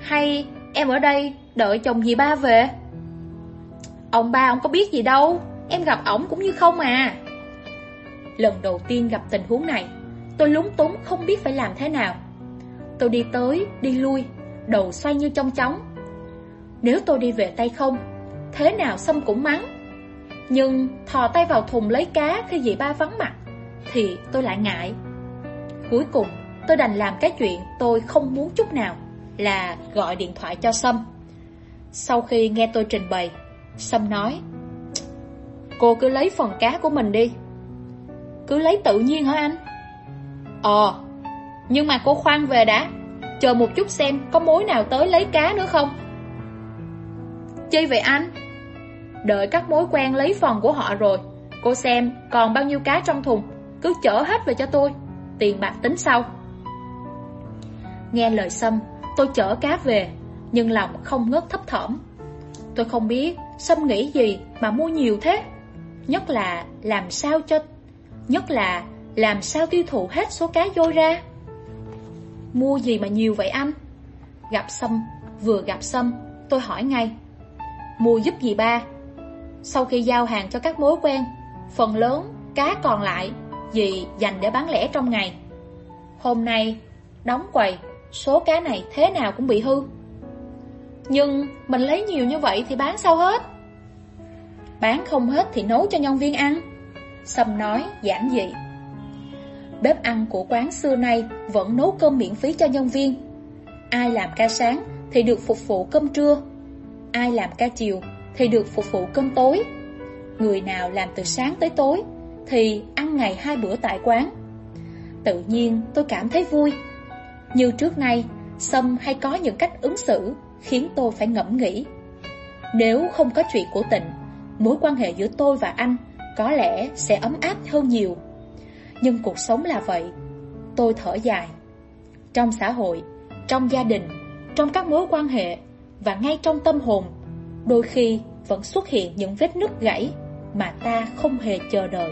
Hay em ở đây đợi chồng dì ba về? Ông ba ông có biết gì đâu, Em gặp ổng cũng như không à. Lần đầu tiên gặp tình huống này, Tôi lúng túng không biết phải làm thế nào. Tôi đi tới, đi lui Đầu xoay như trong chóng. Nếu tôi đi về tay không Thế nào xong cũng mắng. Nhưng thò tay vào thùng lấy cá Khi dì ba vắng mặt Thì tôi lại ngại. Cuối cùng tôi đành làm cái chuyện Tôi không muốn chút nào Là gọi điện thoại cho Sâm Sau khi nghe tôi trình bày Sâm nói Cô cứ lấy phần cá của mình đi. Cứ lấy tự nhiên hả anh? Ờ. Nhưng mà cô khoan về đã. Chờ một chút xem có mối nào tới lấy cá nữa không. Chi vậy anh. Đợi các mối quen lấy phần của họ rồi, Cô xem còn bao nhiêu cá trong thùng. Cứ chở hết về cho tôi. Tiền bạc tính sau. Nghe lời Sâm, Tôi chở cá về, Nhưng lòng không ngớt thấp thỏm. Tôi không biết Sâm nghĩ gì mà mua nhiều thế. Nhất là làm sao cho Nhất là làm sao tiêu thụ hết số cá dôi ra. Mua gì mà nhiều vậy anh? Gặp Sâm Vừa gặp Sâm, tôi hỏi ngay. Mua giúp gì ba? Sau khi giao hàng cho các mối quen Phần lớn cá còn lại Dì dành để bán lẻ trong ngày. Hôm nay Đóng quầy Số cá này thế nào cũng bị hư. Nhưng mình lấy nhiều như vậy thì bán sao hết? Bán không hết thì nấu cho nhân viên ăn. Sâm nói giản dị. Bếp ăn của quán xưa nay Vẫn nấu cơm miễn phí cho nhân viên. Ai làm ca sáng Thì được phục vụ cơm trưa. Ai làm ca chiều Thì được phục vụ cơm tối. Người nào làm từ sáng tới tối Thì ăn ngày hai bữa tại quán. Tự nhiên tôi cảm thấy vui. Như trước nay, Sâm hay có những cách ứng xử Khiến tôi phải ngẫm nghĩ. Nếu không có chuyện của tịnh, Mối quan hệ giữa tôi và anh Có lẽ sẽ ấm áp hơn nhiều. Nhưng cuộc sống là vậy. Tôi thở dài. Trong xã hội Trong gia đình Trong các mối quan hệ Và ngay trong tâm hồn Đôi khi vẫn xuất hiện những vết nứt gãy Mà ta không hề chờ đợi.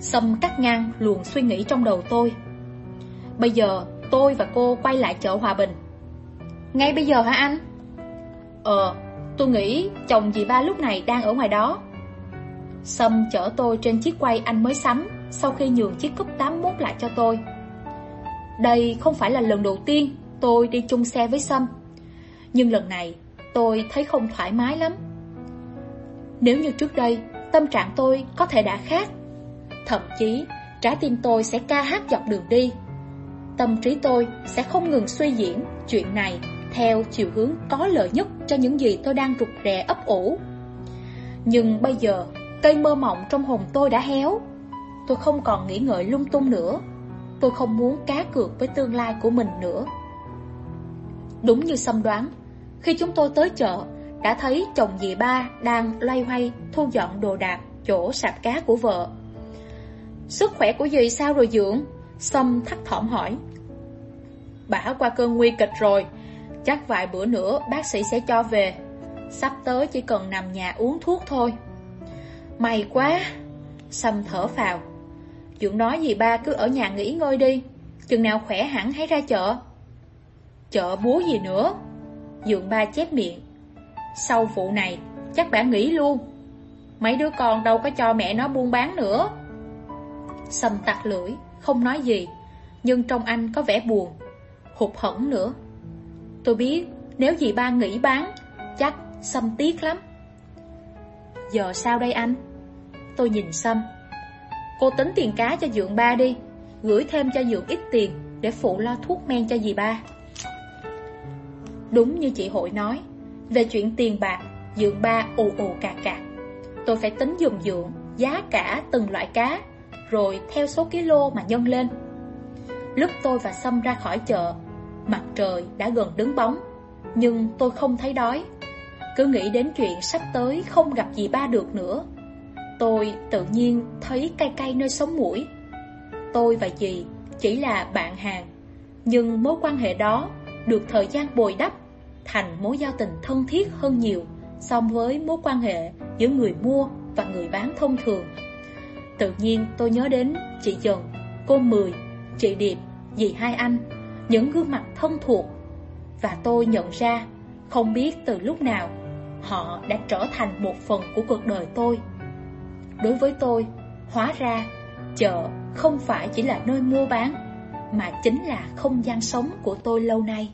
Sâm cắt ngang luồng suy nghĩ trong đầu tôi. Bây giờ tôi và cô quay lại chợ Hòa Bình. Ngay bây giờ hả anh? Ờ, tôi nghĩ chồng dì ba lúc này đang ở ngoài đó. Sâm chở tôi trên chiếc quay anh mới sắm. Sau khi nhường chiếc cúp 81 lại cho tôi. Đây không phải là lần đầu tiên tôi đi chung xe với Sâm, Nhưng lần này tôi thấy không thoải mái lắm. Nếu như trước đây Tâm trạng tôi có thể đã khác, Thậm chí trái tim tôi sẽ ca hát dọc đường đi, Tâm trí tôi sẽ không ngừng suy diễn chuyện này Theo chiều hướng có lợi nhất cho những gì tôi đang rụt rè ấp ủ. Nhưng bây giờ, cây mơ mộng trong hồn tôi đã héo Tôi không còn nghĩ ngợi lung tung nữa Tôi không muốn cá cược với tương lai của mình nữa Đúng như xâm đoán Khi chúng tôi tới chợ Đã thấy chồng dì ba đang loay hoay thu dọn đồ đạc chỗ sạp cá của vợ Sức khỏe của dì sao rồi dưỡng? xâm thắt thỏm hỏi. Bả qua cơn nguy kịch rồi, chắc vài bữa nữa bác sĩ sẽ cho về. Sắp tới chỉ cần nằm nhà uống thuốc thôi. May quá! xâm thở phào. Dưỡng nói gì ba cứ ở nhà nghỉ ngơi đi, chừng nào khỏe hẳn hãy ra chợ. Chợ búa gì nữa? Dượng ba chép miệng. Sau vụ này, chắc bả nghỉ luôn. Mấy đứa con đâu có cho mẹ nó buôn bán nữa. Sâm tặc lưỡi, không nói gì Nhưng trong anh có vẻ buồn Hụt hẫng nữa Tôi biết nếu dì ba nghỉ bán Chắc Sâm tiếc lắm Giờ sao đây anh Tôi nhìn Sâm Cô tính tiền cá cho dượng ba đi Gửi thêm cho dượng ít tiền Để phụ lo thuốc men cho dì ba Đúng như chị Hội nói Về chuyện tiền bạc Dượng ba ù ù cà cà Tôi phải tính dùng dượng Giá cả từng loại cá rồi theo số kilo mà nhân lên. Lúc tôi và Sâm ra khỏi chợ, mặt trời đã gần đứng bóng, nhưng tôi không thấy đói. Cứ nghĩ đến chuyện sắp tới không gặp dì ba được nữa. Tôi tự nhiên thấy cay cay nơi sống mũi. Tôi và dì chỉ là bạn hàng, nhưng mối quan hệ đó được thời gian bồi đắp thành mối giao tình thân thiết hơn nhiều so với mối quan hệ giữa người mua và người bán thông thường. Tự nhiên tôi nhớ đến chị Dần, cô Mười, chị Điệp, dì hai anh, những gương mặt thân thuộc. Và tôi nhận ra, không biết từ lúc nào, họ đã trở thành một phần của cuộc đời tôi. Đối với tôi, hóa ra, chợ không phải chỉ là nơi mua bán, mà chính là không gian sống của tôi lâu nay.